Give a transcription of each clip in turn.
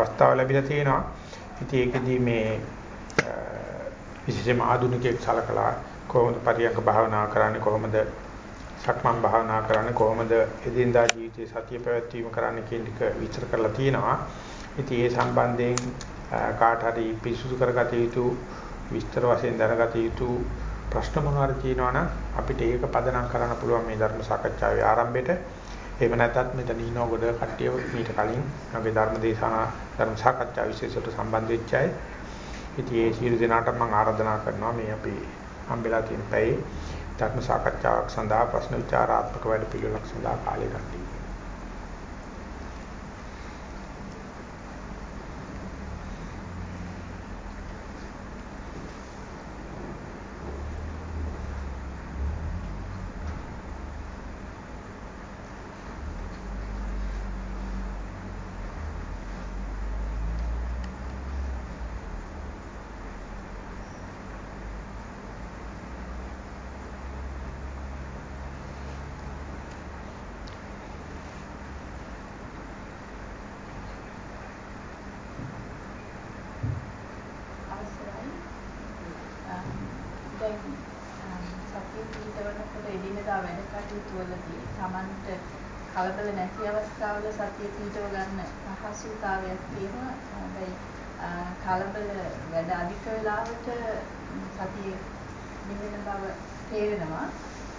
අවස්ථාව ලැබිලා තියෙනවා. ඉතින් ඒකෙදී මේ විශේෂයෙන්ම ආධුනිකයෙක් සලකලා කොහොමද පරියන්ක භාවනා කරන්නේ කොහොමද සක්මන් භාවනා කරන්නේ කොහොමද එදිනදා ජීවිතයේ සතිය පැවැත්වීම කරන්න කියන එක විස්තර කරලා තියෙනවා. ඉතින් ඒ සම්බන්ධයෙන් කාට හරි පිසුදු කරගත යුතු විස්තර වශයෙන් දැනගත යුතු ප්‍රශ්න මොනවාද තියෙනවා නම් අපිට ඒක පදනම් කරන්න පුළුවන් මේ ධර්ම සාකච්ඡාවේ ආරම්භයට. එහෙම නැත්නම් මෙතන ඉන්න කොට කට්ටිය මීට කලින් අපේ ධර්ම දේශනා ධර්ම සාකච්ඡා විශේෂයට සම්බන්ධ වෙච්ච අය. ඉතින් ඒ සියලු දෙනාට මම ආරාධනා කරනවා මේ අපි හම්බෙලා තියෙන පැයේ ධර්ම සාකච්ඡාවක් සඳහා ප්‍රශ්න විචාරාත්මක වැඩ පිළිවෙලක් සඳහා කාලය ගන්න. අපහසුතාවයක් තියෙනවා. හැබැයි කලබල වැඩ අධික වෙලාවට සතිය නිවෙන බව තේරෙනවා.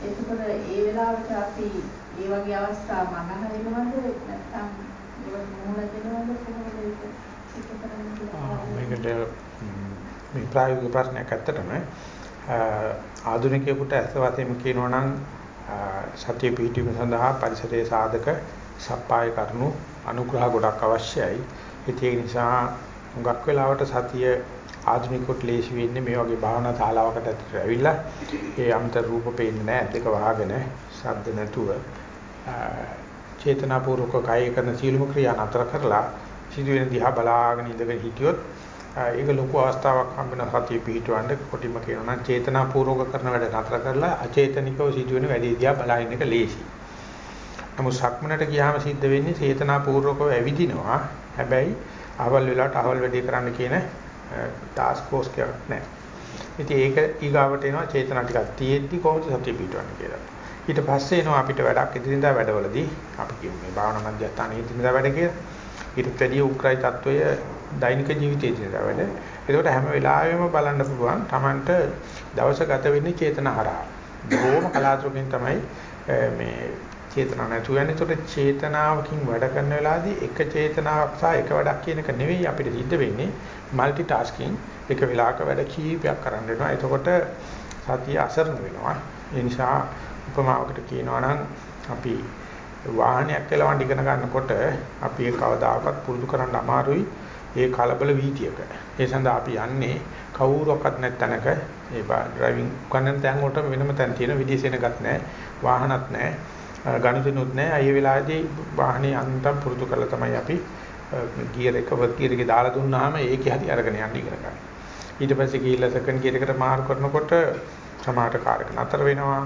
එතකොට ඒ වෙලාවට අපි ඒ වගේ අවස්ථා මගහරිනවද නැත්නම් ඒවට මුහුණ දෙනවද කොහොමද ඒක සිද්ධ කරන්නේ කියලා? මේකට මේ ප්‍රායෝගික ප්‍රශ්නයක් ඇත්තටම ආධුනිකයෙකුට ඇත්ත වශයෙන්ම කියනවා නම් සතිය පිහිටීම සඳහා පරිසරයේ සාධක සප්පාය කරනු අනුග්‍රහ ගොඩක් අවශ්‍යයි. ඒ නිසා හුඟක් වෙලාවට සතිය ආධුනිකොත් ලේසි වෙන්නේ මේ වගේ භාවනා ශාලාවකට ඇතුළට ඇවිල්ලා ඒ අමතර රූප පේන්නේ නැහැ දෙක වහගෙන ශබ්ද නැතුව චේතනාපූර්වක කාය කරන සීලමු ක්‍රියා නතර කරලා සිදුවෙන දිහා බලාගෙන ඉඳගෙන හිටියොත් ඒක ලොකු අවස්ථාවක් හම්බෙන සතිය පිහිටවන්න කොටිම කියනවා නම් චේතනාපූර්වක කරන වැඩ නතර කරලා අචේතනිකව සිදුවෙන වැඩේ දිහා බලාගෙන එක ලේසියි. නමුත් සක්මනට ගියාම සිද්ධ වෙන්නේ චේතනාපූර්වකව ඇවිදිනවා. හැබැයි අහවල් වෙලාවට අහවල් වැඩේ කරන්න කියන ටාස්ක් ෆෝස් එකක් නැහැ. ඉතින් ඒක ඊගාවට එනවා චේතනා ටිකක් තියෙද්දි කොහොමද සතිය පිටවන්නේ කියලා. ඊට පස්සේ එනවා අපිට වැඩක් ඉදිරියදා වැඩවලදී අපි කියමු මේ භාවනා මධ්‍යස්ථානයේ ඉදිරියදා වැඩ කියලා. ඊට වැඩි උග්‍රයි තත්වය දෛනික ජීවිතයේ ඉදිරියදා වැඩ. ඒකට හැම වෙලාවෙම බලන්න පුළුවන් Tamanට දවස ගත වෙන්නේ චේතනා හරහා. බොහොම කලාතුරකින් තමයි මේ චේතනාව නැතු වෙන. ඒකට චේතනාවකින් වැඩ කරන වෙලාවේදී එක චේතනාවක් සහ එක වැඩක් කියන එක නෙවෙයි අපිට සිද්ධ වෙන්නේ. মালටි ටාස්කින් එක වෙලාවක වැඩ කීපයක් කරන්න වෙනවා. එතකොට සතිය අසරණ වෙනවා. ඒ නිසා උපමාවකට කියනවා නම් අපි වාහනයක් එලවන්න ඉගෙන ගන්නකොට අපි ඒ කවදාකවත් පුරුදු කරන්න අමාරුයි ඒ කලබල වීතියක. ඒ සඳහා අපි යන්නේ කවුරක්වත් නැත්නම්ක ඒ ඩ්‍රයිවිං කරන තැන් වලට වෙනම තැන් තියෙන විදේශෙනගත් නැහැ. වාහනත් නැහැ. ගණිතනුත් නැහැ. ඒ වෙලාවේදී වාහනේ අන්තම් පුරුදු කරලා තමයි අපි ගියර් එක වර්ක් ගියර් එකේ දාලා දුන්නාම ඒකේ හරි අරගෙන යන්න ඉගෙන ගන්න. ඊට පස්සේ ගිහිල්ලා සෙකන්ඩ් ගියර් එකට මාරු කරනකොට සමාහට කාර් එක නතර වෙනවා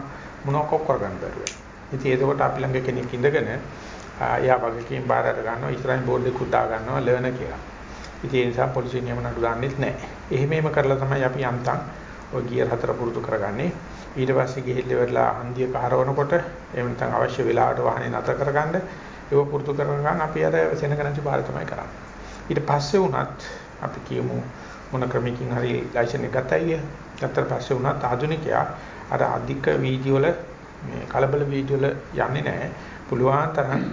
මොනවක් කරගන්න බැරුව. ඉතින් ඒකකොට අපි ළඟ කෙනෙක් ඉඳගෙන එයා වගකීම් බාර අර ගන්නවා ඉස්සරහින් බෝඩ් එක උදා ගන්නවා ලර්න කියලා. ඉතින් ඒ නිසා පොලිසිය නියම නඩු දාන්නෙත් නැහැ. එහෙම එහෙම කරලා තමයි අපි අන්තම් ඔය ගියර් හතර පුරුදු කරගන්නේ. ඊට පස්සේ ගිහිල්ලා ඉවරලා හන්දිය කාරවනකොට එහෙම නැත්නම් අවශ්‍ය වෙලාවට වාහනේ නතර කරගන්න ඒක පුරුදු කරගන්න අපි අර සෙනග නැති බාර තමයි කරන්නේ. ඊට පස්සේ වුණත් අපි කියමු මොන ක්‍රමයකින් හරි ලයිසන් එක ගත්තයි ගත්තට පස්සේ වුණත් ආධුනිකයා අර අධික වීඩියෝ වල මේ කලබල වීඩියෝ වල යන්නේ නැහැ. පුළුවන් තරම්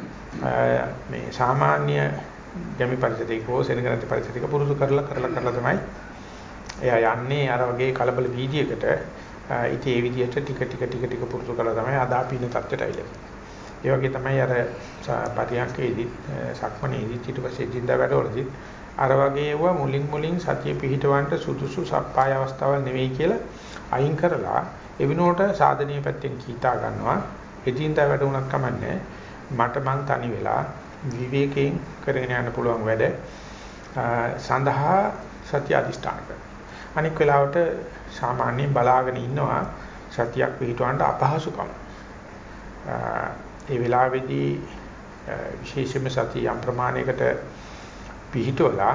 මේ සාමාන්‍ය ගැමි පරිසරයක හෝ සෙනග නැති පරිසරයක පුරුදු කරලා කරලා කරලා තමයි එයා යන්නේ අර වගේ කලබල වීඩියෝකට ඉතින් ඒ විදිහට ටික ටික ටික ටික පුරුදු කළා තමයි අද අපි ඉන්න තත්ත්වයට ඇවිල්ලා. ඒ වගේ තමයි අර පරියන්කේදී සක්මණේදී ඊට පස්සේ ජීඳා වැඩවලදී අර වගේ ඒවා මුලින් මුලින් සතිය පිහිටවන්න සුදුසු සප්පාය අවස්ථාවල් නෙවෙයි කියලා අයින් කරලා ඒ විනෝඩ සාධනීය පැත්තෙන් කීතා ගන්නවා. එදින්දා වැඩ උනක් කමන්නේ මට මං තනි වෙලා විවේකයෙන් කරගෙන යන්න පුළුවන් වැඩ සඳහා සත්‍ය අධිෂ්ඨාන කරනවා. අනික් වෙලාවට සාමාන්‍යයෙන් බලාගෙන ඉන්නවා සතියක් පිටවන්න අපහසුකම. ඒ වෙලාවේදී විශේෂයෙන්ම සතිය යම් ප්‍රමාණයකට පිහිටවලා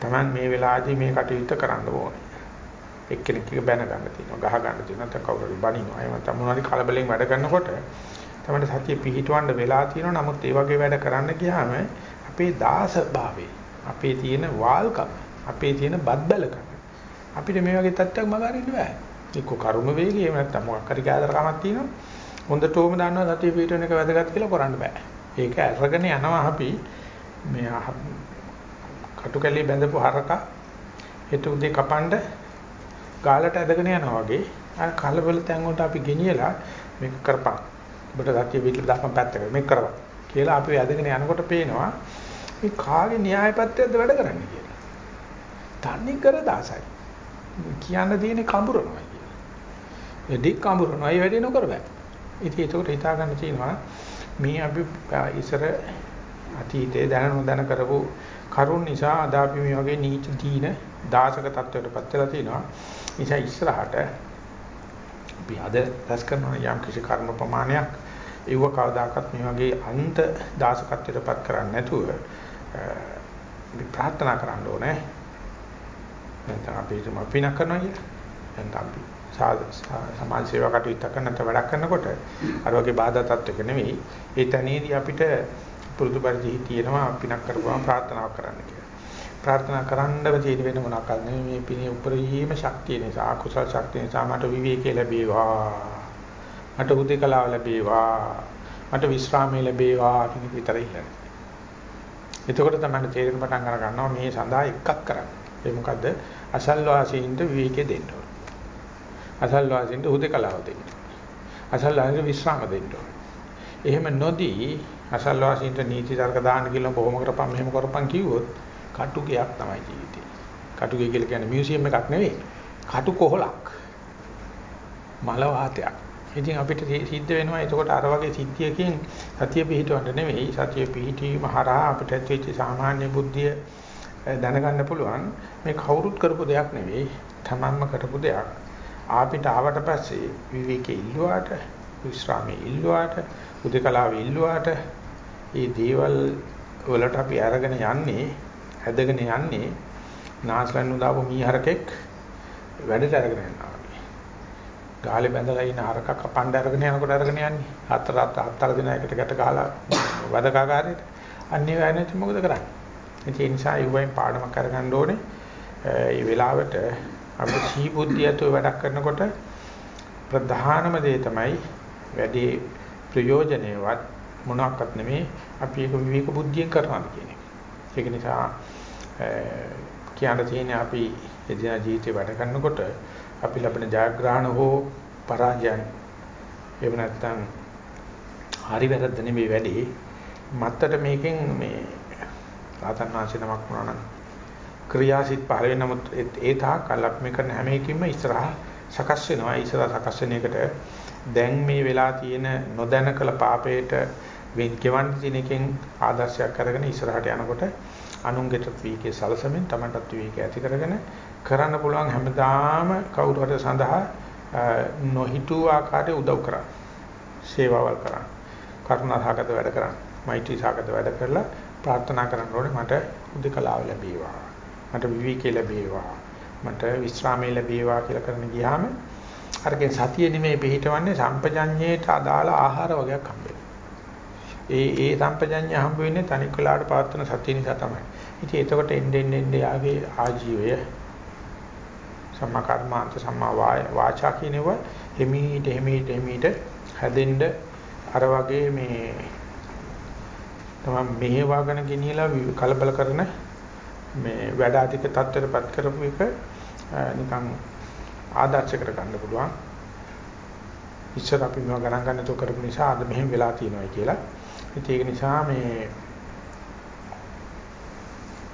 Taman මේ වෙලාවේදී මේ කටයුත්ත කරන්න ඕනේ. එක්කෙනෙක් එක බැන ගන්න තියෙනවා, ගහ ගන්න තියෙනවා, නැත්නම් කවුරු හරි බනිනවා. එහෙම නැත්නම් මොනවාරි කලබලෙන් වැඩ කරනකොට තමයි සතිය පිහිටවන්න වෙලා තියෙනවා. නමුත් ඒ වගේ වැඩ කරන්න ගියාම අපේ දාස භාවයේ, අපේ තියෙන වාල්කම, අපේ තියෙන බද්දලකම අපිට මේ වගේ තත්ත්වයක් මග අරින්න බෑ. එක්ක කර්ම වේගය එහෙම නැත්නම් මොකක් හරි කෑදරකමක් තියෙනවා. හොඳටම දන්නවා සතිය පිටවෙන එක වැදගත් කියලා කරන්න බෑ. ඒක අරගෙන යනවා අපි මේ කටුකැලේ බැඳපු හරක හෙට උදේ කපන්න ගාලට ඇදගෙන යනවා වගේ අර කලබල තැන් වලට අපි ගෙනියලා මේක කරපන්. ඔබට සතිය පිටල දාපන් පැත්තකට මේක කරපන් කියලා අපි ඇදගෙන යනකොට පේනවා මේ කාගේ න්‍යායපත්‍යයක්ද වැඩ කරන්නේ කියලා. තන්නේ කර දාසයි. කියන්න තියෙන්නේ කඹරනවා කියලා. එදි කඹරනවා ඒ වැඩේ නොකර බෑ. ඉතින් ඒකට හිතා ගන්න තියෙනවා මේ අපි ඉසර අතීතයේ දැන නොදැන කරපු කරුණ නිසා අද අපි මේ වගේ නීච දීන දාසක තත්වයකටපත් වෙලා තිනවා. නිසා ඉස්සරහට අපි අද රැස් කරන යම් කිසි කර්ම ප්‍රමාණයක් ඒව කවදාකවත් මේ වගේ අන්ත දාසකත්වයටපත් කරන්නේ නැතුව අපි ප්‍රාර්ථනා කරන්න ඕනේ. නැත්නම් අපි හිතමු අපි නක් කරනවා කියලා. නැත්නම් අපි සමාජ සේවා කටයුත්ත කරන නැත්නම් වැඩක් කරනකොට අර වගේ බාධා තත්ත්වයක නෙවෙයි. ඒ තැනේදී අපිට පුරුදු පරිදි තියෙනවා පිනක් කරපුවාම ප්‍රාර්ථනාවක් කරන්න කියලා. ප්‍රාර්ථනා කරන්නව තියෙන වෙන මොනක්වත් නෙවෙයි මේ පිනේ උපරිම ශක්තිය නිසා කුසල ශක්තිය නිසා මට විවේකී ලැබේවා. මට උදේකලාව ලැබේවා. මට විශ්‍රාමයේ ලැබේවා කියන විතරයි ඉන්නේ. එතකොට තමයි තේරෙන පටන් අර ගන්නවා මේ සඳහා එකක් කරන්න. ඒ මොකද්ද? අසල්වාසීන්ට විවේකී දෙන්න ඕන. අසල්වාසීන්ට උදේකලාව දෙන්න. අසල්වාසීන්ට විශ්‍රාම දෙන්න ඕන. එහෙම නොදී අසල්වාසීන්ට නීති තර්ක දාන්න කියලා බොහොම කරපම් මෙහෙම කරපම් කිව්වොත් කටුකයක් තමයි ජීවිතේ. කටුකය කියලා කියන්නේ මියුසියම් එකක් නෙවෙයි. කටු කොහලක්. මල වාතයක්. ඉතින් අපිට සිද්ධ වෙනවා එතකොට අර වගේ සිද්ධියකින් සතිය පිහිටවන්න නෙවෙයි සතිය පිහිටීම හරහා අපිට ඇතිවෙච්ච සාමාන්‍ය බුද්ධිය දැනගන්න පුළුවන් මේ කවුරුත් කරපු දෙයක් නෙවෙයි තමන්ම කරපු දෙයක්. ආපිට ආවට පස්සේ විවේකී ඉල්ලුවාට විශ්‍රාමයේ ඉල්ලුවාට උදකලාවේ ඉල්ලුවාට මේ දේවල් වලට අපි අරගෙන යන්නේ හැදගෙන යන්නේ නාස්ලන් උදාපු මීහරකෙක් වැඩට අරගෙන යනවා වගේ. ගාලේ බැඳලා ඉන්න හරක කපන්න අරගෙන යනකොට අරගෙන යන්නේ. හතර හතර දින එකට ගැට ගහලා වදකාකාරයට. අන්නේ වෙන්නේ මොකද කරන්නේ? ඒ නිසා යුවයින් පාඩමක් අරගන්න ඕනේ. මේ වෙලාවට අපිට සීබුද්ධියතු වැඩක් කරනකොට ප්‍රධානම දේ තමයි වැඩි ප්‍රයෝජනයවත් මොනක්වත් නෙමේ අපි ඒක විවේක බුද්ධියෙන් කරනවා කියන එක. ඒක නිසා කියන්න තියෙන්නේ අපි එදින ජීවිතේ වැඩ කරනකොට අපි ලබන ජයග්‍රහණ හෝ පරාජයන් එහෙම නැත්නම් හරි වැරද්ද නෙමෙයි වැඩි. මත්තට මේකෙන් මේ රාතන් වාසිය නමක් වුණා නම් ක්‍රියාසිට පහළ වෙන නමුත් ඒ තාක් කල් අපි මේ කරන හැම එකකින්ම ඉස්සරහා සකස් වෙනවා. ඉස්සරහා සකස් වෙන එකට දැන් මේ වෙලා තියෙන නොදැන කළ පාපයට වෙන් කෙවන්න තියෙන එකෙන් ආදර්ශයක් කරගෙන ඉස්සරහට යනකොට අනුන්ගෙට වීකේ සලසමින් Tamanටත් වීකේ ඇති කරගෙන කරන්න පුළුවන් හැමදාම කවුරු හරි සඳහා නොහිතූ ආකාරයට උදව් කරා. සේවාවල් කරා. කරුණාසහගත වැඩ කරා. මෛත්‍රී සහගත වැඩ කරලා ප්‍රාර්ථනා කරන්න ඕනේ මට උදකලාව ලැබේවා. මට විවේකී ලැබේවා. මට විශ්‍රාමයේ ලැබේවා කියලා කරන ගියාම අරකින් සතිය නෙමෙයි පිළිහිටවන්නේ සම්පජඤ්ඤයට අදාළ ආහාර වගේක් හම්බෙනවා. ඒ ඒ සම්පජඤ්ඤය හම්බ වෙන්නේ තනික් වෙලාවට පවත්වන සතිය නිසා තමයි. ඉතින් එතකොට එන්නේ එන්නේ යාගේ ආජීවය සම්මා කර්මාන්ත සම්මා වාචා කියනව හිමීට හිමීට හිමීට හැදෙන්න අර වගේ මේ තමයි මෙහෙවාගෙන ගෙනියලා කලබල කරන මේ වැඩ අධික තත්ත්වයටපත් කරපු එක නිකන් ආදර්ශ කර ගන්න පුළුවන්. ඉස්සර අපි මේවා ගණන් ගන්න තෝ කරපු නිසා අද මෙහෙම වෙලා තියෙනවා කියලා. ඒක නිසා මේ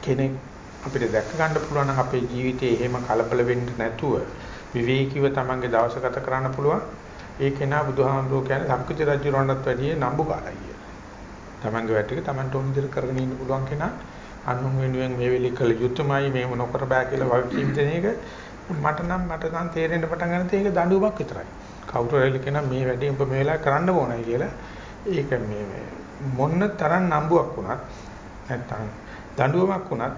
කෙනෙක් අපිට දැක ගන්න පුළුවන් නම් අපේ ජීවිතේ එහෙම කලබල වෙන්න නැතුව විවේකීව තමන්ගේ දවස ගත කරන්න පුළුවන්. ඒක නා බුදුහාමුදුරුවෝ කියන්නේ සක්විති රජුරවණ්ඩත් වැඩිය නම්බුකාරයි කියලා. තමන්ගේ වැටික තමන්ට ඕන විදිහට කරගෙන ඉන්න පුළුවන් කෙනා අනුන් වෙනුවෙන් මේ වෙලෙ කළ යුතුයමයි මේව නොකර බෑ කියලා වගකීම් දෙන එක මට නම් මට නම් තේරෙන්න පටන් ගන්න තේ ඒක දඬුවමක් විතරයි. කවුරු හරි කියන මේ වැඩේ ඔබ මේ වෙලාවේ කරන්න ඕනයි කියලා ඒක මේ මොන්න තරම් නම්බුවක් වුණත් නැත්තම් දඬුවමක් වුණත්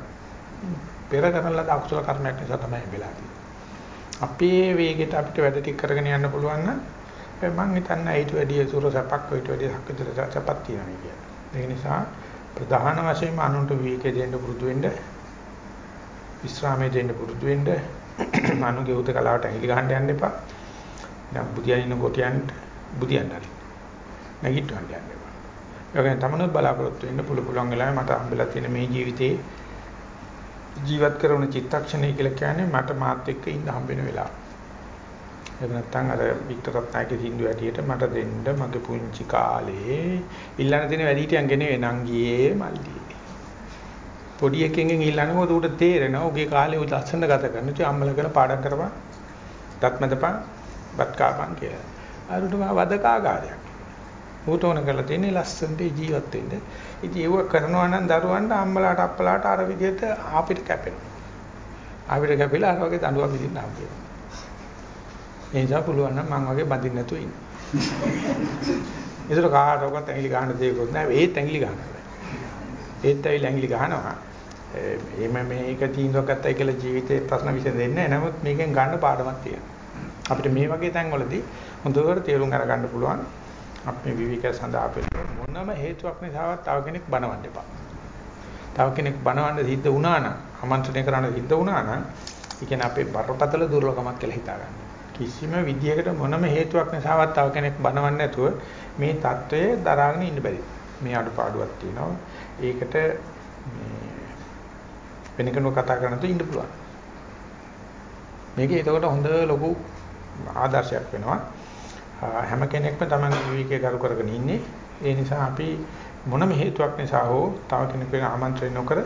පෙර කරන ලද අකුසල කර්මයක් නිසා තමයි වෙලා තියෙන්නේ. අපේ වේගෙට අපිට වැඩ ටික කරගෙන යන්න පුළුවන් නම් මම හිතන්නේ ඊට වැඩිය සුර සපක් ඊට වැඩිය හක්කතර සපක් තියෙනවා කියන්නේ. ඒ නිසා ප්‍රධාන වශයෙන්ම අනුන්ට විවේකයෙන් දෙන්න පුරුදු වෙන්න විශ්‍රාමයේ දෙන්න පුරුදු වෙන්න අනුගේ උද කලාවට ඇඟිලි ගහන්න යන්න එපා. දැන් බුදියන් ඉන්න කොටියන්ට බුදියන් හරි. නැගිටවන්න යන්න එපා. ඒකෙන් තමනුත් බලාපොරොත්තු වෙන්න පුළු පුළුවන් වෙලාවෙ මට හම්බෙලා තියෙන මේ ජීවිතේ ජීවත් කරන චිත්තක්ෂණය කියලා කියන්නේ මට මාත් එක්ක ඉන්න හම්බෙන වෙලාව. එහෙම නැත්නම් අර වික්ටර් රත්නායකගේ සින්දු ඇටියට මට දෙන්න මගේ පුංචි කාලේ ඉල්ලන දින වැඩිහිටියන් ගෙනේ නංගියේ මල්ලියේ. පොඩි එකෙන්ගෙන් ඉල්ලන්නේ මොකද උට තේරෙනවා උගේ කාලේ උට ලස්සන ගත කරන ඉතින් අම්මලා කරන පාඩම් කරපන් දත්මදපන් බත් කාපන් කියලා. අරුට මා වදකාගාරයක්. ඌට ඕන කරලා තියෙන්නේ ලස්සනට ජීවත් වෙන්න. ඉතින් ඒව කරනවා නම් දරුවන්ට අම්මලාට අප්පලාට අර විදිහට ආපිට කැපෙනවා. ආපිට කැපිලා අර වගේ දඬුවම් විදින්න හම්බෙනවා. ඒ නිසා පුළුවන් නම් මං වගේ බඳින්න නැතුව ඉන්න. ඒතර කාටවත් ඇඟිලි ගන්න දෙයක්වත් නැහැ. ඒත් ඇඟිලි ගන්නවා. ඒත් ඇවිල්ලා ඇඟිලි ගන්නවා. එහෙම මේක තීන්දුවක් ගත්තයි කියලා ජීවිතේ ප්‍රශ්න විසඳෙන්නේ නැහැ. නමුත් මේකෙන් ගන්න පාඩමක් තියෙනවා. අපිට මේ වගේ තැන්වලදී හොඳට තේරුම් අරගන්න පුළුවන්. අපි විවිධක සඳහා මොනම හේතුවක් නිසාවත් තව කෙනෙක් බනවන්න එපා. තව කෙනෙක් බනවන්න සිද්ධ වුණා නම්, ආමන්ත්‍රණය කරන්න සිද්ධ වුණා නම්, ඒ කියන්නේ අපේ බරපතල දුර්ලභමක් කියලා හිතා ගන්න. කිසිම විදියකට මොනම හේතුවක් නිසාවත් තව කෙනෙක් බනවන්නේ නැතුව මේ தত্ত্বය දරාගෙන ඉන්න බැරි. මේ අඩපාඩුවක් තියෙනවා. ඒකට වෙන කෙනෙකුට කතා කරන්න තු ඉන්න පුළුවන්. මේක ඒකට හොඳ ලොකු ආදර්ශයක් වෙනවා. හැම කෙනෙක්ම තමන්ගේ විවේකයේ කරු කරගෙන ඉන්නේ. ඒ නිසා අපි මොනම හේතුවක් නිසා හෝ තව කෙනෙකුට ආමන්ත්‍රණය නොකර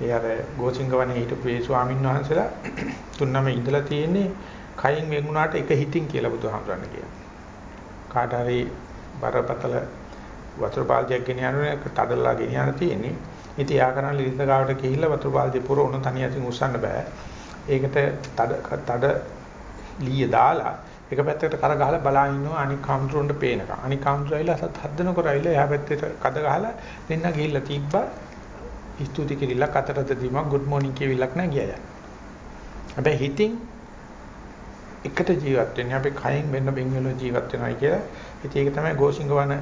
ඒ අර ගෝසිංගවනේ හිටපු ඒ ස්වාමීන් වහන්සේලා තුන්නම ඉඳලා තියෙන්නේ කයින් වෙන්ුණාට එක හිතින් කියලා බුදුහාමුදුරනේ කියනවා. කාට හරි බරපතල වතුර පාල්දියක් ගෙන යනකොට තඩලා ගෙන යන තියෙන්නේ. ඉතින් යා කරන ලිඳ ගාවට ගිහිල්ලා වතුර පාල්දිය පුරවන තනියෙන් උස්සන්න බෑ. ඒකට තඩ තඩ ලීය දාලා එක පැත්තකට කර ගහලා බලා ඉන්නවා අනික් කවුන්ටර් පේනකම්. අනික් කවුන්ටර් ඇවිල්ලා සත් හදන කරයිලා එහා පැත්තට කඩ ගහලා දෙන්න ගිහිල්ලා තිබ්බා. ස්තුති කිරිල්ලක් අතරට දීමක් good morning කියවිලක් නෑ ගියා. හැබැයි හිතින් එකට ජීවත් වෙන්නේ අපි කයෙන් වෙන්න බින් වෙන ජීවත් වෙනවා කියලා. ඉතින් ඒක තමයි ගෝසිංගවන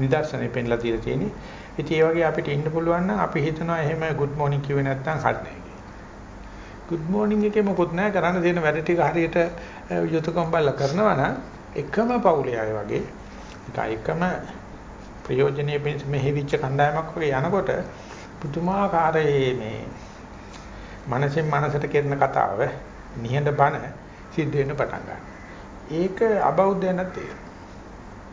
නිදර්ශනේ පෙන්ලා තියලා තියෙන්නේ. ඉතින් ඒ වගේ අපිට ඉන්න පුළුවන් නම් අපි හිතනවා එහෙම good morning කිව්වේ නැත්නම් හරිනේ. Good morning එකේ මොකොත් නැහැ කරන්න දෙන වැඩ ටික හරියට යුතුයකම් බලලා කරනවා නම් එකම පවුලේ අය වගේ එකම ප්‍රයෝජනෙයි මෙහෙවිච්ච කණ්ඩායමක් වගේ යනකොට පුදුමාකාර මේ මනසෙන් මනසට කෙරෙන කතාව නිහඬ බණ සිද්ධ වෙන්න පටන් ගන්නවා. ඒක අබෞද්ධ නැත්තේ.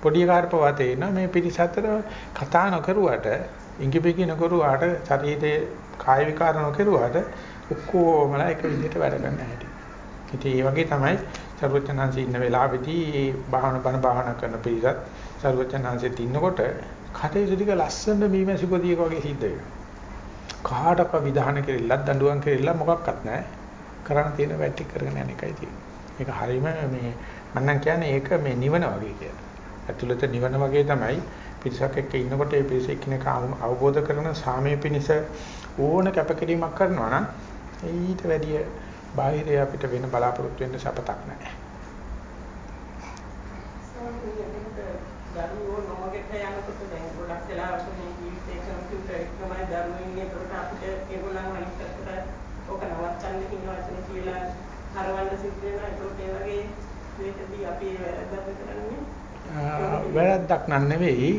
පොඩි කාර්පවා තේින මේ පිරිස අතර කතා නොකරුවට ඉඟිපිකි නොකරුවාට ශරීරයේ කාය විකාර නොකරුවාට ඔක්කොමලා එක විදිහට වැඩ ගන්න හැටි. ඉතින් ඒ වගේ තමයි සර්වචනංශي ඉන්න වෙලාවේදී බාහන බණ බාහන කරන පිරිසත් සර්වචනංශෙත් ඉන්නකොට කටයුතු ටික ලස්සන මීමැසි පොදියක වගේ සිද්ධ වෙනවා. කාටක විධාන කෙරෙල්ලක් දඬුවම් කෙරෙල්ලක් මොකක්වත් නැහැ. කරන්න තියෙන වැටි කරගෙන යන එකයි තියෙන්නේ. ඒක හරීම මේ මම නම් කියන්නේ ඒක මේ නිවන වගේ කියලා. ඇතුළත නිවන වගේ තමයි පිරිසක් එක්ක ඉන්නකොට ඒ පිරිස එක්කෙනෙක් අවබෝධ කරන සාමයේ පිනිස ඕන කැපකිරීමක් කරනවා නම් ඊට වැඩිය බාහිරය අපිට වෙන බලාපොරොත්තු වෙන්න සපතක් නැහැ. දරුවෝ නොමගට යනකොට දැන් ගොඩක් වෙලාවට මේ ජීවිතේ කම්පියුටර් එකමයි දරුවෝ ඉන්නේ ඒකට අපිට ඒගොල්ලන් අනිත් පැත්තට ඕක නවත්තන්න කියන වචනේ කියලා හරවන්න සිද්ධ වෙනවා. ඒකට ඒ වගේ දෙයකදී අපි වැරද්දක් කරන්නේ. වැරද්දක් නන් නෙවෙයි.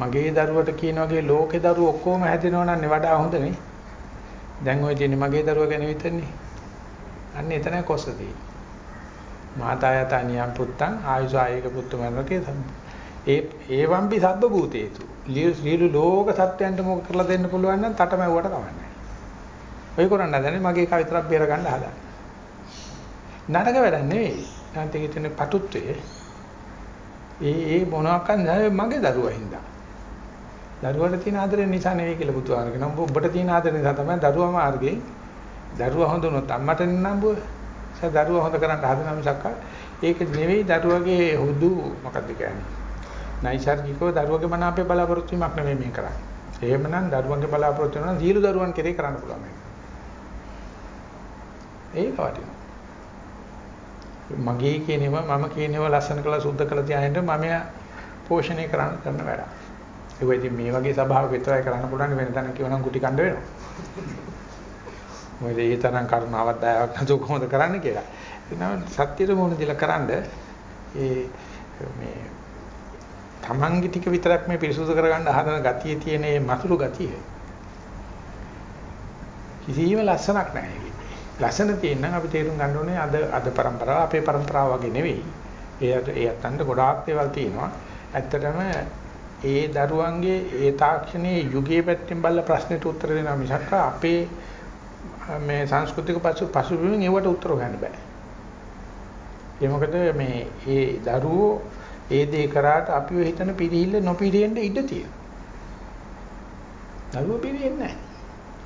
මගේ දරුවට කියන වගේ ලෝකේ දරුවෝ ඔක්කොම හැදෙනවා නම් වඩා හොඳනේ. දැන් ඔය තියෙන්නේ මගේ දරුවා ගැන විතරනේ. අන්න එතනයි කොස්ස තියෙන්නේ. මාතා යතා නියම් පුත්තං ආයුෂ ආයේක පුත්තු මරණකේ ඒ ඒවම්පි සබ්බ භූතේතු. ලියු ලෝක සත්‍යයන්ට මොක කරලා දෙන්න පුළුවන් නම් තටමැව්වට කවන්නේ. ඔය කරන්න හදන්නේ මගේ එක විතරක් බේර ගන්න හදන්නේ. නරක වැඩක් නෙවෙයි. නැන්තේ හිතෙන පටුත්වයේ ඒ ඒ මොනවාක්වත් නැහැ මගේ දරුවා හින්දා. දරුවට තියෙන ආදරය නිසා නෙවෙයි කියලා බුදුහාම කියනවා. ඔබට තියෙන ආදරය නිසා තමයි දරුවා මාර්ගේ දරුවා හොඳ වුණොත් අම්මට නම්බුව. ඒ දරුවා හොඳ කරන්න හදන මිසක් ඒක නෙවෙයි දරුවගේ හුදු මොකක්ද කියන්නේ. නයිසර්ගිකව දරුවගේ මන අපේ බලාපොරොත්තු වීමක් නෙවෙයි මේ කරන්නේ. එහෙමනම් දරුවන්ගේ බලාපොරොත්තු වෙනවා සියලු දරුවන් කෙරේ කරන්න පුළුවන් මේක. ඒක වටිනවා. මගේ කියනවා මම කියනවා ලස්සන කළා සුද්ධ කළා තියාගෙන මම පෝෂණය කරන්න කරන වැඩ. ඒක ඉතින් මේ වගේ සභාවක විතරයි කරන්න පුළුවන් වෙන තැනක කියවනම් කුටි කණ්ඩ වෙනවා. මොකද ඒ තරම් කරුණාවක් දයාවක් නැතුව කොහොමද කරන්න කියලා. එනවා සත්‍යයට මොන දිලා කරන්ඩ ඒ මේ Tamange ටික විතරක් මේ පිරිසුදු කරගන්න හදන ගතිය තියෙන මේ මසුරු ගතිය. කිසිම ලස්සනක් නැහැ ලස්සන තියෙනනම් අපි තේරුම් ගන්න ඕනේ අද අද પરම්පරාව අපේ પરම්පරාව වගේ නෙවෙයි. ඒ ඒ අතන්ට ගොඩාක් දේවල් තියෙනවා. ඇත්තටම ඒ දරුවන්ගේ ඒ තාක්ෂණයේ යුගයේ පැත්තෙන් බලලා ප්‍රශ්නෙට උත්තර දෙනවා මිසක් අපේ මේ සංස්කෘතික පසු පසුබිමින් ඒවට උත්තර හොයන්න බෑ. ඒ මොකද මේ ඒ දරුවෝ ඒ දේ කරාට අපිව හිතන පිළිහිල්ල නොපිළිහෙන්න ඉඩ තියෙනවා. දරුවෝ පිළිහෙන්නේ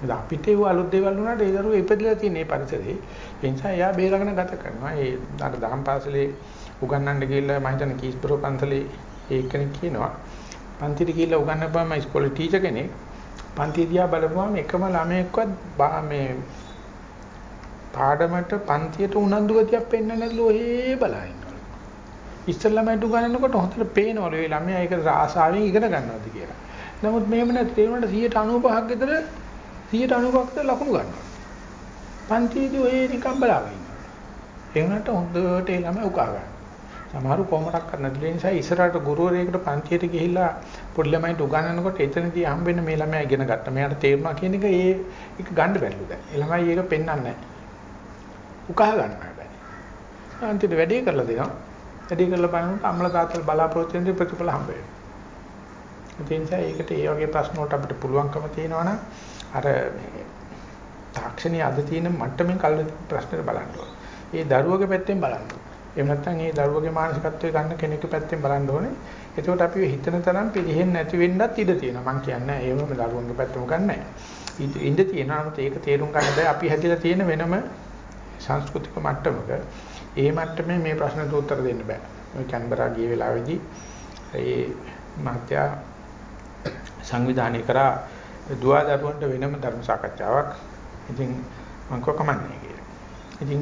නැහැ. අපිට ඒ අලුත් දේවල් වුණාට ඒ දරුවෝ ඉපදලා තියෙන මේ පරිසරේ ඒ නිසා එයා බේරගෙන ගත කරනවා. ඒ අර දහම් පාසලේ උගන්වන්න ගිහිල්ලා මම හිතන්නේ කීස්බරෝ පන්සලේ ඒ කෙනෙක් කියනවා පන්තිට ගිහිල්ලා උගන්වපුවාම ඉස්කෝලේ ටීචර් කෙනෙක් පන්ති දිහා බලපුවාම එකම ළමයෙක්වත් මේ පාඩමට පන්තියට උනන්දු ගතියක් පෙන්වන්න නැතුළු ඔහේ බලා ඉන්නවා. ඉස්සෙල්ලාමයි උගන්වනකොට හොඳට පේනවලු ඒ ළමයා ඒක ආසාවෙන් ඉගෙන ගන්නවාද කියලා. නමුත් මෙහෙම නැත්නම් ඒ වුණාට 95ක් විතර 95ක් විතර ලකුණු ගන්නවා. පන්තියේදී ඔය නිකන් බලාගෙන ඉන්නවා. ඒ වුණාට හොඳට ඒ ළමයා උකහා ගන්නවා. සමහරු කොහොමඩක් කරන්න දෙල නිසා ඉස්සරහට ගුරුවරයෙකුට පන්තියට ගිහිල්ලා පොඩි ළමයින්ට උගන්වනකොට එතනදී හම්බෙන්න මේ ළමයා ඉගෙන ගත්තා. මෙයාට තේරුණා කියන එක ඒ එක ගන්න බැරිලු දැන්. ඒ ළමයි ඒක පෙන්වන්නේ නැහැ. උකහා ගන්න හැබැයි. අන්තිමට වැඩේ කරලා දෙනවා. වැඩේ කරලා බලනකොට අම්ල තාත්තල බලාපොරොත්තු වෙන ප්‍රතිඵල හම්බ වෙනවා. ඒ නිසා ඒකට ඒ වගේ ප්‍රශ්න වලට අපිට පුළුවන්කම තියෙනවා අර තාක්ෂණයේ අද තියෙන මට්ටමින් කල් ප්‍රශ්නෙට බලන්න ඕනේ. ඒ දරුවගේ පැත්තෙන් බලන්න ඕනේ. එහෙම නැත්නම් ඒ දරුවගේ මානසිකත්වය ගන්න කෙනෙක්ගේ පැත්තෙන් බලන්න ඕනේ. එතකොට අපි හිතන තරම් පිළිහෙන්නේ නැති වෙන්නත් ඉඩ තියෙනවා. මම කියන්නේ එහෙම දරුවන්ගේ පැත්තම ගන්නෑ. ඉඳ තියෙනවා. නමුත් ඒක තේරුම් ගන්න බෑ. අපි හැදිලා තියෙන වෙනම සංස්කෘතික මට්ටමක. ඒ මට්ටමේ මේ ප්‍රශ්නට උත්තර දෙන්න බෑ. ඔය කැන්බරා ගිය වෙලාවේදී ඒ මාත්‍යා සංවිධානය කරා දුවා දරුවන්ට වෙනම ධර්ම සාකච්ඡාවක්. ඉතින් මම කොකමන්නේ කියලා. ඉතින්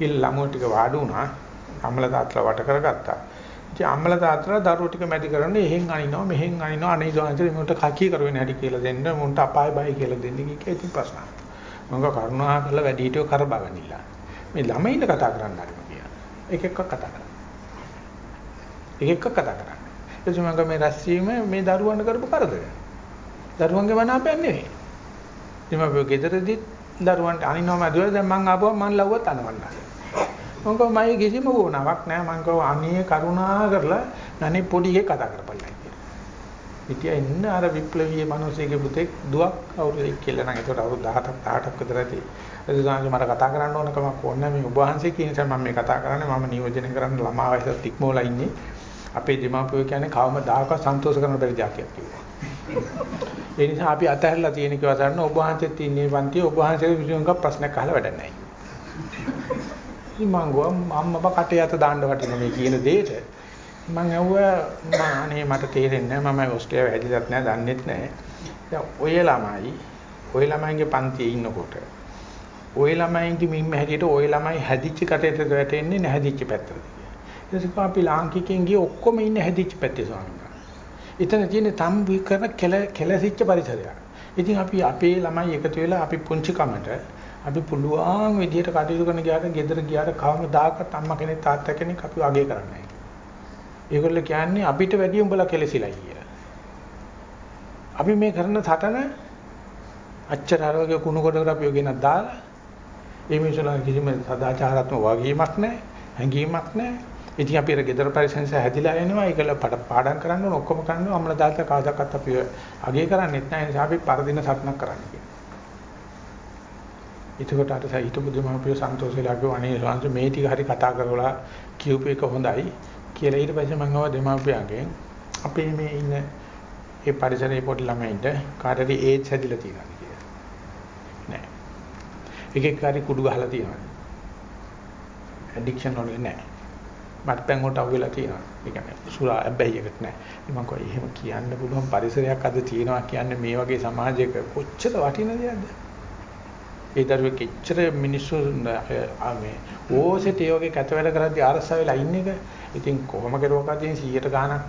ඉල් ළමුව ටික වාඩි වුණා. අම්මලා තාත්තලා වට කරගත්තා. ඉතින් අම්මලා තාත්තලා දරුවෝ ටික මැදි කරන්නේ එහෙන් අනිනවා මෙහෙන් අනිනවා අනේ සෝන්තර මුන්ට කකී කරුවේ නැටි කියලා දෙන්න මුන්ට අපාය බයි කියලා දෙන්න කිව්වා ඉතින් ප්‍රශ්න. මම කරුණා කරලා වැඩි හිටියෝ කරබගනිලා. මේ ළමයින්ට කතා කරන්න හරිම කියලා. එක එකක් කතා කරා. එක එකක් කතා කරා. එතකොට මම මේ රැස්වීම මේ දරුවන්ට කරපු කරදරයක්. දරුවන්ගේ මනාපයක් නෙවෙයි. ඉතින් මම ගෙදරදී දරුවන්ට අනිනවා මැදුවා දැන් මං ආපුවා මං ලව්වත් අනවන්නා. මම කව මගේ කිසිම වුණාවක් නැහැ මං කව අනේ කරුණා කරලා අනේ පොඩි එකේ කතා කරපළයි කියලා. ඉතියා ඉන්න අර විප්ලවීය මිනිස්සෙගේ පුතෙක් දුවක් අවුරුදු කියලා නම් ඒකට අවුරුදු 17ක් 18ක් විතර ඇති. එදිනාගේ මට කතා කරන්න ඕන කමක් ඕනේ මේ ඔබ වහන්සේ කියන නිසා මම මේ කතා කරන්නේ මම නියෝජනය කරන්න ළමා වයසට ඉක්මවලා ඉන්නේ. අපේ දෙමාපියෝ කියන්නේ කවමදාකවත් සන්තෝෂ කරන බැරි જાතියක් කිව්වා. ඒ නිසා අපි අතහැරලා තියෙන කිව්වා සරණ ඔබ වහන්සේත් ඉන්නේ පන්තියේ ඔබ වහන්සේගේ විසුණුක ප්‍රශ්නයක් අහලා වැඩක් නැහැ. ඉතින් මං ගෝ අම්මව කටේ අත දාන්න වටින මේ කියන දෙයට මං ඇහුවා අනේ මට තේරෙන්නේ නැහැ මම ඕස්ට්‍රේලියාව හැදිලත් නැහැ දන්නෙත් නැහැ. දැන් ඔය ළමයි ඔය ළමයින්ගේ පන්තියේ ඉන්නකොට ඔය ළමයින්ගේ මිම්ම හැටියට ඔය ළමයි හැදිච්ච කටේට වැටෙන්නේ නැහැදිච්ච පැත්තට. ඒක අපි ලාංකිකයන් ගිය ඔක්කොම ඉන්නේ හැදිච්ච පැත්තේ ස්වාමීන් වහන්සේ. එතන තියෙන තම් කරන කෙල කෙලසිච්ච පරිසරයක්. ඉතින් අපි අපේ ළමයි එකතු වෙලා අපි පුංචි කමට අපි පුළුවන් විදිහට කටයුතු කරන ගියාට ගෙදර ගියාට කවමදාකවත් අම්මා කෙනෙක් තාත්තා කෙනෙක් අපිව අගය කරන්නේ නැහැ. ඒගොල්ලෝ කියන්නේ අපිට වැඩිය උඹලා කෙලසිලා කියලා. අපි මේ කරන සටන අච්චර ආරෝග්‍ය කුණු කොටකට අපි ගෙනත් දාලා ඒ මිනිස්සුලා කිසිම සදාචාරාත්මක වගකීමක් නැහැ, හැඟීමක් නැහැ. ඉතින් අපි අර ගෙදර පරිසංශය හැදිලා එනවා. ඒකල පාඩම් කරන්න ඕන ඔක්කොම කරන්න ඕන. අම්මලා තාත්තා කාදක්වත් අපි අගය කරන්නේත් නැහැ. ඒ නිසා අපි පරදින සටනක් කරන්න එතකොට අර හිතපු දෙමාපියෝ සන්තෝෂ වෙලා කිව්වා අනේ සංස මේ ටික හරි කතා කරලා කියූප එක හොඳයි කියලා ඊට පස්සේ මම ආවා දෙමාපියන්ගෙන් අපේ මේ ඉන්න ඒ පරිසරයේ පොඩි ළමයින්ට කාටරි ඒඩ්ස් හැදිලා තියෙනවා කියලා. නෑ. එකෙක් කාරි කුඩු ගහලා තියෙනවා. ඇඩික්ෂන් වල නෑ. මට පැන් වලට අහුවෙලා තියෙනවා. ඒ කියන්නේ සුරා හැබැයිකට නෑ. මම කිව්වා එහෙම කියන්න පුළුවන් පරිසරයක් අද තියෙනවා කියන්නේ මේ වගේ සමාජයක කොච්චර වටින දෙයක්ද? ඒ දරුවෙක් එච්චර මිනිස්සු මේ ඕසෙට ඒ වගේ කැත වැඩ කරද්දී ආරස්සා වෙලා ඉන්න එක. ඉතින් කොහොම කරුවකදී 100ට ගාණක්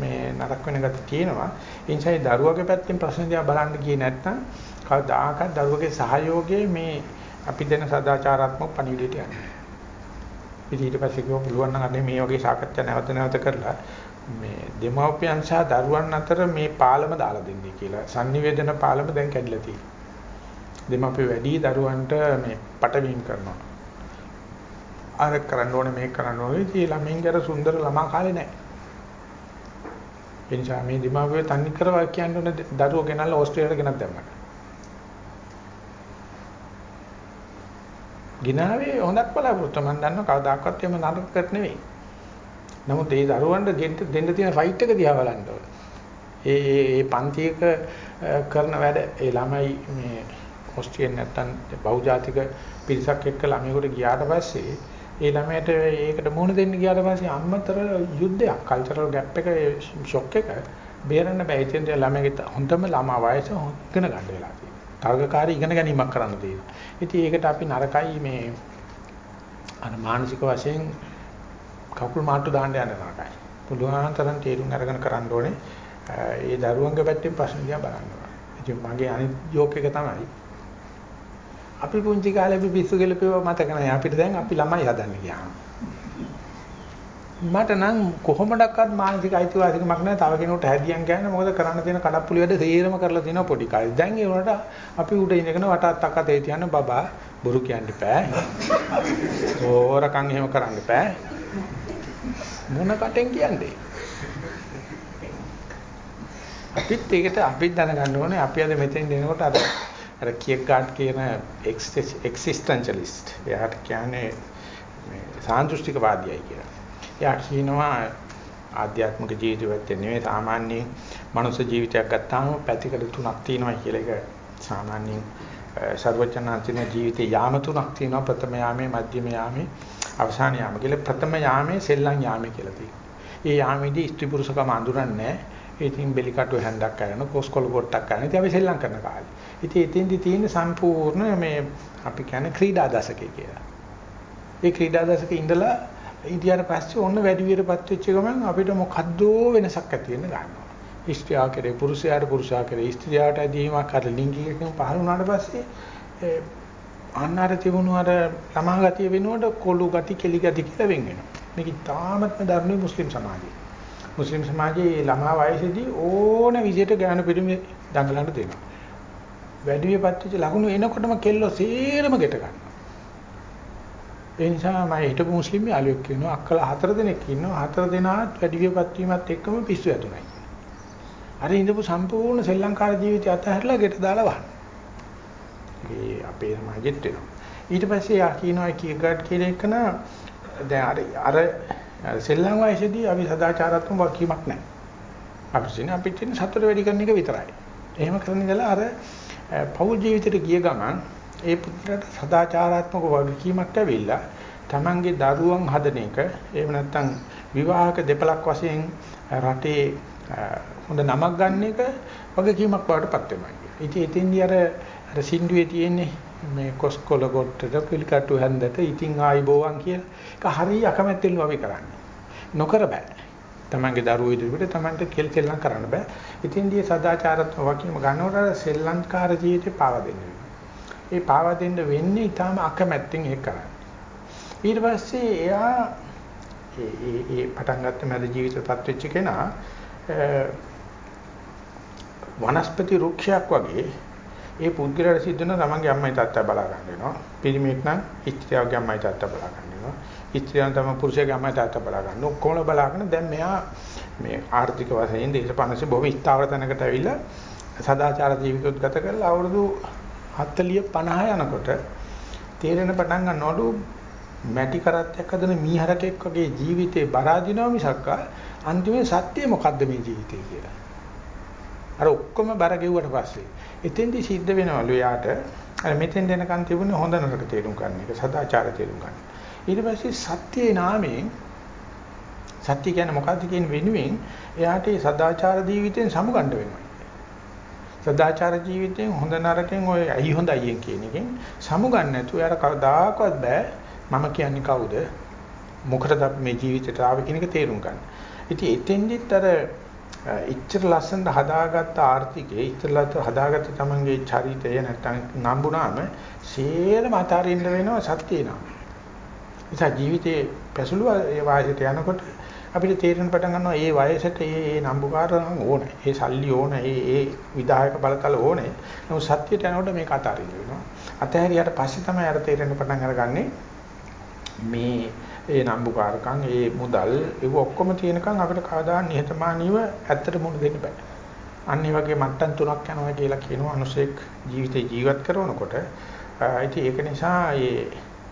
මේ නරක වෙන ගතිය තියෙනවා. ඒ නිසා ඒ දරුවගේ පැත්තෙන් ප්‍රශ්න දිහා බලන්න ගියේ නැත්නම් කවදාකවත් දරුවගේ සහයෝගයේ මේ අපි දෙන සදාචාරාත්මක පණිවිඩයට යන්නේ. ඉතින් ඊට පස්සේ කිව්වා පුළුවන් නම් අනේ මේ වගේ සාකච්ඡා නැවත නැවත කරලා මේ දෙමව්පියන් සහ දරුවන් අතර මේ පාලම දාලා දෙන්නේ කියලා. sannivedana පාලම දැන් කැඩිලා තියෙනවා. දෙමව්පිය වැඩි දරුවන්ට මේ පටවීම් කරනවා. අර කරන්න ඕනේ මේක කරන්න ඕනේ. ඉතින් ළමයින්ගේ අර සුන්දර ළමා කාලේ නැහැ. එනිසා මේ දෙමව්පිය තනි කරවා කියන්නේ දරුවෝ ගෙනල්ලා ඕස්ට්‍රේලියාවට ගෙනත් දැම්මා. ගිනාවේ හොඳක් බලාපොරොත්තු මම දන්නවා කවදාකවත් එහෙම නරකකට නෙවෙයි. නමුත් ඒ දරුවන්ට දෙන්න තියෙන ෆයිට් එක දිහා බලන්න ඕනේ. ඒ ඒ ඒ පන්තියක කරන වැඩ ඒ ළමයි මේ ඔස්ට්‍රේලියාවේ නැත්තම් බහුජාතික පිරිසක් එක්ක ළමයෙකුට ගියාට පස්සේ ඒ ළමයට ඒකට මුහුණ දෙන්න ගියාට පස්සේ අම්මතර යුද්ධයක් කල්චරල් ગેප් එක ෂොක් එක බේරන්න බෑ. ඉතින් ළමයාගේ හොඳම ළමා වයස ඉගෙන ගන්න වෙලා තියෙනවා. තරගකාරී ඉගෙන ගැනීමක් කරන්න තියෙනවා. ඉතින් ඒකට අපි නරකයි මේ අර මානසික වශයෙන් කකුල් මාට්ටු දාන්න යන නරකයි. පුළුවන් තරම් තේරුම් අරගෙන කරන්න ඕනේ. ඒ දරුවන්ගේ පැත්තෙන් ප්‍රශ්න දිහා බලන්න ඕනේ. ඉතින් මගේ අනිත් ජෝක් එක තමයි අපි පුංචි කාලේ අපි පිස්සු ගලපේව මතක නැහැ. අපිට දැන් අපි ළමයි හදන්න ගියාම. මට නම් කොහොමඩක්වත් මානසික අයිතිවාසිකමක් නැහැ. තව කෙනෙකුට හැදියන් කියන්නේ මොකද කරන්න තියෙන කඩප්පුලි වැඩ සේරම කරලා තියෙනවා පොඩි කාලේ. දැන් ඒ වුණාට අපි උඩ ඉඳගෙන වටත් අක්ක තේ තියන්න බබා බොරු කියන්න බෑ. ඕරකම් එහෙම කරන්න බෑ. මොන කටෙන් කියන්නේ? අපිත් ඒකට අපිත් දැනගන්න ඕනේ අපි අද මෙතෙන් දෙනකොට අර අර කියග්ගාඩ් කියන එක්සිස්ටෙන්ෂලිස්ට් එයාට කියන්නේ මේ සාන්දෘෂ්ටිකවාදියයි කියලා. එයා කියනවා ආධ්‍යාත්මික ජීවිතයත් නෙවෙයි සාමාන්‍ය මනුෂ්‍ය ජීවිතයක් ගත්තාම පැතිකඩ තුනක් තියෙනවා කියලා එක සාමාන්‍යයෙන් සර්වචනාචින ජීවිතේ යාම තුනක් තියෙනවා ප්‍රථම යාමේ මධ්‍යම යාමේ අවසාන යාම කියලා ප්‍රථම යාමේ සෙල්ලම් යාමේ කියලා තියෙනවා. ඒ යාමේදී ස්ත්‍රී පුරුෂකම අඳුරන්නේ නැහැ. ඉතින් බෙලි කටු හැන්දක් කරන කොස්කොල කොට්ටක් කරන. ඉතින් අපි සෙල්ලම් කරන කාලේ. ඉතින් එතෙන්දි තියෙන සම්පූර්ණ මේ අපි කියන්නේ ක්‍රීඩා දශකය කියලා. ඒ ක්‍රීඩා දශකේ ඉඳලා ඉන්දියාවට පස්සේ ඔන්න වැඩි විරපත් වෙච්ච ගමන් අපිට මොකද්ද වෙනසක් ඇති වෙන්න ගන්නවා. ස්ත්‍රියා කෙරේ පුරුෂයාට පුරුෂයා කෙරේ ස්ත්‍රියට ඇදීමක් අර ලිංගිකකම පහළ වුණාට පස්සේ අන්නාර තිබුණු අර ළමා ගතිය වෙනුවට කොළු ගති කෙලි ගති කියලා වෙන් වෙනවා. මේක තාමත්ම දරුණු මුස්ලිම් සමාජයේ. මුස්ලිම් සමාජයේ ළමා වයසේදී ඕන විදිහට ඥාන පිරිමි දඟලන්න දෙනවා. වැඩි විපත් වෙච්ච ලකුණු එනකොටම කෙල්ලෝ සේරම ගෙට ගන්නවා. ඒ නිසා මම හිටපු මුස්ලිම් යාළුවෙක් කියනවා අක්කලා හතර දෙනෙක් ඉන්නවා හතර දෙනාත් වැඩි විපත් වීමත් එක්කම පිස්සු ඇතුණයි. අර ඉඳපු සම්පූර්ණ ශ්‍රී ලංකාවේ ජීවිතය අතහැරලා ගෙට දාලා වහන. ඒ අපේ සමාජෙත් වෙනවා. ඊට පස්සේ යා කියනවා කීගඩ් කියන එක න දැන් අර අර සෙල්ලම් වයසේදී අපි සදාචාරාත්මක වකීමක් නැහැ. අපි කියන්නේ අපි තියෙන සතුට වැඩි කරන එක විතරයි. එහෙම කරන ඉඳලා අර පෞල් ජීවිතයට ගිය ගමන් ඒ පුත්‍රට සදාචාරාත්මක වගකීමක් ඇවිල්ලා Tamange දරුවන් හදන එක එහෙම නැත්නම් විවාහක දෙපලක් වශයෙන් රටේ හොඳ නමක් ගන්න එක වගකීමක් බවටපත් වෙනවා. ඉතින් එතෙන්දී අර අර සින්දුවේ තියෙන්නේ මේ කොස්කොල ගොට්ටට පිළිකටු හැන්දට ඉතින් ආයි බෝවන් කියලා. ඒක හරිය අකමැත්තෙන් අපි කරන්නේ. නොකර බෑ. තමන්ගේ දරුවෝ ඉදිරියට තමන්ට කෙල් කෙල්ලම් කරන්න බෑ. ඉතින්දී සදාචාරත්ව වකීම ගන්නකොට සෙල්ලම්කාර ජීවිතේ පාවා දෙන්න ඒ පාවා දෙන්න වෙන්නේ ඊටාම අකමැත්තෙන් ඒක කරන්නේ. ඊට පස්සේ එයා ඒ ඒ ඒ පටන් ගත්ත මැද ජීවිතපත් වෙච්ච කෙනා වනස්පති රුක්ෂයක් වගේ ඒ පුද්ගලයාට සිද්ධ වෙන තමන්ගේ අම්මයි තාත්තා බලා ගන්න වෙනවා. පිරිමියෙක් නම් ඉස්ත්‍යාවගේ අම්මයි තාත්තා බලා ගන්න වෙනවා. ඉස්ත්‍යාවන් තම පුරුෂයාගේ අම්මයි තාත්තා බලා ගන්න. ඔක්කොම බලාගෙන දැන් මෙයා මේ ආර්ථික වශයෙන් දේශපාලනසේ බොහොම ස්ථාවර තැනකට ඇවිල්ලා සදාචාර ජීවිතයක් ගත කරලා අවුරුදු 40 50 යනකොට තේරෙන පටන් ගන්නවලු මැටි කරත්තයක් හදන මීහරකෙක් වගේ ජීවිතේ බරාදිනවා මිසක් අන්තිමේ සත්‍යය මොකද්ද මේ ජීවිතේ කියලා. අර ඔක්කොම බර ගෙව්වට පස්සේ එතෙන්දි සිද්ධ වෙනවලු යාට අර මෙතෙන් දෙනකන් තිබුණේ හොඳ නරක තේරුම් ගන්න එක සදාචාර තේරුම් ගන්න. ඊට පස්සේ සත්‍යයේ නාමයෙන් සත්‍ය කියන්නේ මොකද්ද කියන වෙනුවෙන් එයාට ඒ සදාචාර ජීවිතෙන් සමුගන්න වෙනවා. සදාචාර ජීවිතෙන් හොඳ නරකෙන් ඔය ඇයි හොඳයි කියන එකෙන් සමුගන්න නැතුව එයාට කවදාකවත් බෑ මම කියන්නේ කවුද? මොකටද අපි මේ ජීවිතයට ආවේ කියන එක තේරුම් ගන්න. ඉතින් එතෙන්දිත් අර ඉච්ඡර ලස්සනට හදාගත්ත ආර්ථිකේ ඉච්ඡරලත් හදාගත්ත තමන්ගේ චරිතය නැත්තම් නම්බුනාම සියලුම අතාරින්න වෙනවා සත්‍යේ නා. නිසා ජීවිතේ පැසළු වායයට යනකොට අපිට තේරෙන පටන් ගන්නවා මේ වයසට මේ මේ නම්බුකාරයන් ඕනේ. ඒ සල්ලි ඕනේ. ඒ ඒ විධායක බලතල ඕනේ. නමුත් සත්‍යයට යනකොට මේක අතාරින්න වෙනවා. අතහැරියට පස්සේ තමයි අර තේරෙන පටන් අරගන්නේ මේ ඒ නම්බුකාරකම් ඒ මුදල් ඒව ඔක්කොම තියෙනකන් අපිට කවදා නිහතමානීව ඇත්තට මුණ දෙන්න බෑ. අන්න ඒ වගේ මට්ටම් තුනක් යනවා කියලා කියනවා අනුසෙක් ජීවිතේ ජීවත් කරනකොට. ඉතින් ඒක නිසා මේ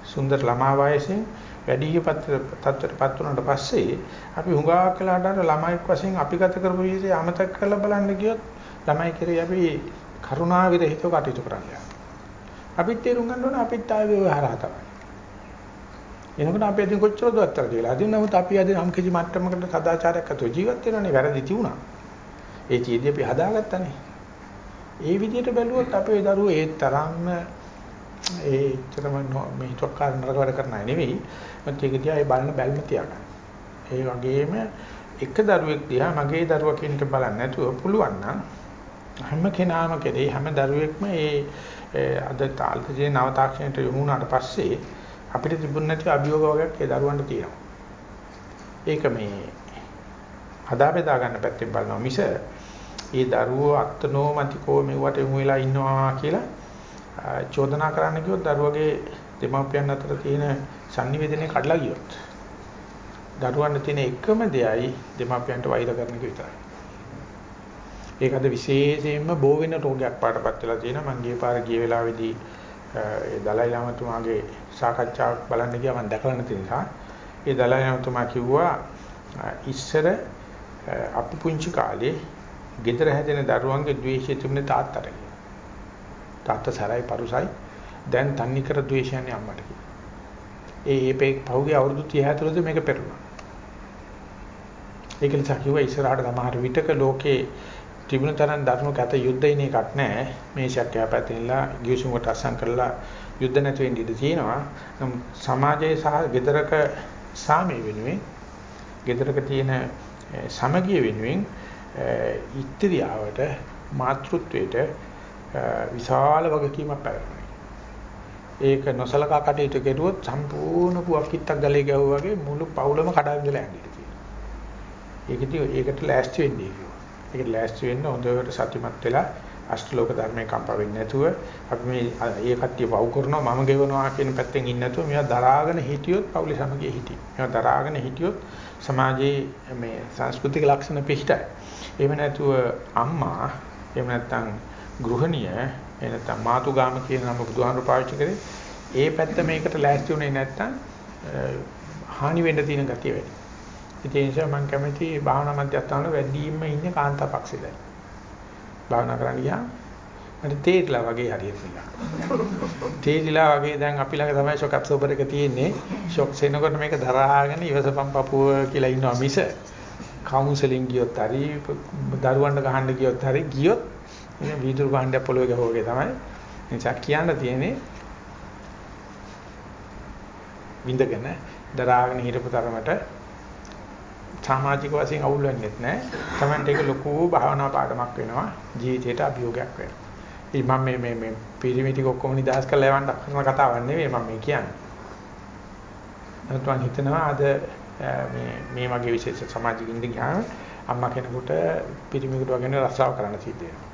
සුන්දර ළමා වයසෙන් වැඩිහිපත් තත්ත්වයටපත් වුණාට පස්සේ අපි හුඟා කළාට අර ළමයික් වශයෙන් අපි ගත කරපු ජීවිතය අමතක කරලා බලන්න ගියොත් ළමයි කෙරේ අපි කරුණා විරහිතව කටයුතු කරන්නේ. අපිත් තේරුම් ගන්න ඕනේ අපිත් ආවේ ඔය හරහා තමයි. එනකොට අපි අදින් කොච්චර දුරට කියලා. අදින් නමුත් අපි අද නම් කිසි මට්ටමකට සදාචාරයක් අතෝ ජීවත් වෙනවනේ වැරදි තියුණා. ඒ චීදී අපි හදාගත්තානේ. ඒ විදිහට බැලුවොත් අපේ දරුවෝ ඒ තරම්ම ඒ ඇත්තටම මේ තොක්කාර නරක වැඩ කරන අය නෙවෙයි. මත් ඒක දිහා ඒ බලන බැල්ම තියාගන්න. ඒ වගේම එක දරුවෙක් දිහා මගේ දරුවා කියන එක බලන්නේ නැතුව පුළුවන් නම් හැම කෙනාම කෙරේ හැම දරුවෙක්ම ඒ අද තාල්තජේ නව තාක්ෂණයට යොමු වුණාට පස්සේ අපිට තිබුණ නැති අභියෝග වගේක් ඒ දරුවන්ට තියෙනවා. ඒක මේ හදා බෙදා ගන්න පැත්තෙන් බලනවා මිස ඒ දරුවෝ අත්නෝමතිකෝ මෙවට යොමු වෙලා ඉන්නවා කියලා චෝදනා කරන්න කිව්වොත් දරුවගේ දෙමාපියන් අතර තියෙන sannivedanaye කඩලා ගියොත් දරුවන්ට තියෙන එකම දෙයයි දෙමාපියන්ට වෛර කරන එක විතරයි. ඒක අද විශේෂයෙන්ම බෝ වෙන රෝගයක් පාටපත් වෙලා තියෙනවා. මම ගිය පාර ගිය වෙලාවේදී ඒ දලයි ලාමතුමාගේ සාකච්ඡාවක් බලන්න ගියා මම දැකලා නැති නිසා ඒ දලයි ලාමතුමා කිව්වා ඉස්සර අපි පුංචි කාලේ ගෙදර හැදෙන දරුවන්ගේ ද්වේෂය තිබුණේ තාත්තට කියලා. තාත්තා සරයි පරුසයි දැන් තන්නි කර ද්වේෂයන්නේ අම්මට කියලා. ඒ ඒ පහුගිය අවුරුදු 30 ඇතුළත මේක පෙරුණා. ඒක නිසා කිව්වා ඉස්සරහට සමහර විටක ලෝකේ තිබුණ තරම් ධර්ම ගත යුද්ධයින එකක් නැහැ. මේ ශක්තිය පැතිනලා ගිවිසුමකට අසං කරලා යුද්ධ නැති වෙන්න ඉඩ තියෙනවා. නම් සමාජයේ සහ gedaraක සාමය වෙනුවෙන් gedaraක තියෙන සමගිය වෙනුවෙන් ඉත්‍ත්‍යාවට මාතෘත්වයට විශාල වගකීමක් පැවරෙනවා. ඒක නොසලකා කටයුතු කෙරුවොත් සම්පූර්ණ පුවක්කිටක් ගලේ ගැහුවා වගේ මුළු පවුලම කඩන් වෙලා යන්නේ කියලා. ඒකදී ඒකට ලෑස්ති වෙන්නේ කිව්වා. ඒකට ලෑස්ති වෙන්න හොඳට සතිමත් වෙලා අෂ්ටලෝක ධර්මයේ කම්පා වෙන්නේ නැතුව අපි මේ ඒ කට්ටිය වව් කරනවා මම ගෙවනවා කියන පැත්තෙන් ඉන්නේ නැතුව මේවා දරාගෙන හිටියොත් පවුලේ සමගිය හිටියි. මේවා දරාගෙන හිටියොත් සමාජයේ මේ සංස්කෘතික ලක්ෂණ පිහිටයි. එහෙම නැතුව අම්මා එහෙම නැත්නම් ගෘහණිය එහෙම නැත්නම් මාතුගාම කියන නම බුදුහාමුදුරු පාවිච්චි කරේ ඒ පැත්ත මේකට ලෑස්ති වුණේ නැත්නම් හානි වෙන්න තියෙන ගතිය වැඩි. ඒ නිසා මම කැමති භාවනා මධ්‍යස්ථාන වල වැඩිම ඉන්නේ කාන්තා පක්ෂෙදයි. භාවනා කරන්න ගියා මට තේරිලා වගේ හරියට නිකන්. තේරිලා වගේ දැන් අපි ළඟ තමයි ෂොක් ඇබ්සෝබර් එක තියෙන්නේ. ෂොක් සෙනකොට මේක දරාගෙන ඉවසපම් පපුව කියලා ඉන්නවා මිස කවුන්සලින් ගියොත් හරි දරුවන්ට ගහන්න ගියොත් හරි ගියොත් මේ වීදුරු කාණ්ඩයක් පොළවේ ගහුවාගේ තමයි. නිසා කියන්න තියෙන්නේ විඳගෙන දරාගෙන හිටපු තරමට සමාජික වශයෙන් අවුල් වෙන්නේ නැහැ. Tamante එක ලොකු භාවනා පාඩමක් වෙනවා. ජීවිතේට අභියෝගයක් වෙනවා. ඉතින් මම මේ මේ මේ පිරිමි ටික ඔක්කොම නිදාස් කරලා යවන්න කරන කතාවක් නෙවෙයි මම මේ කියන්නේ. නමුත් හිතනවා අද මේ මේ වගේ විශේෂ සමාජික ඉඳ ගියාම අම්මා කෙනෙකුට පිරිමිකට වගේ රස්සාව කරන්න සිද්ධ වෙනවා.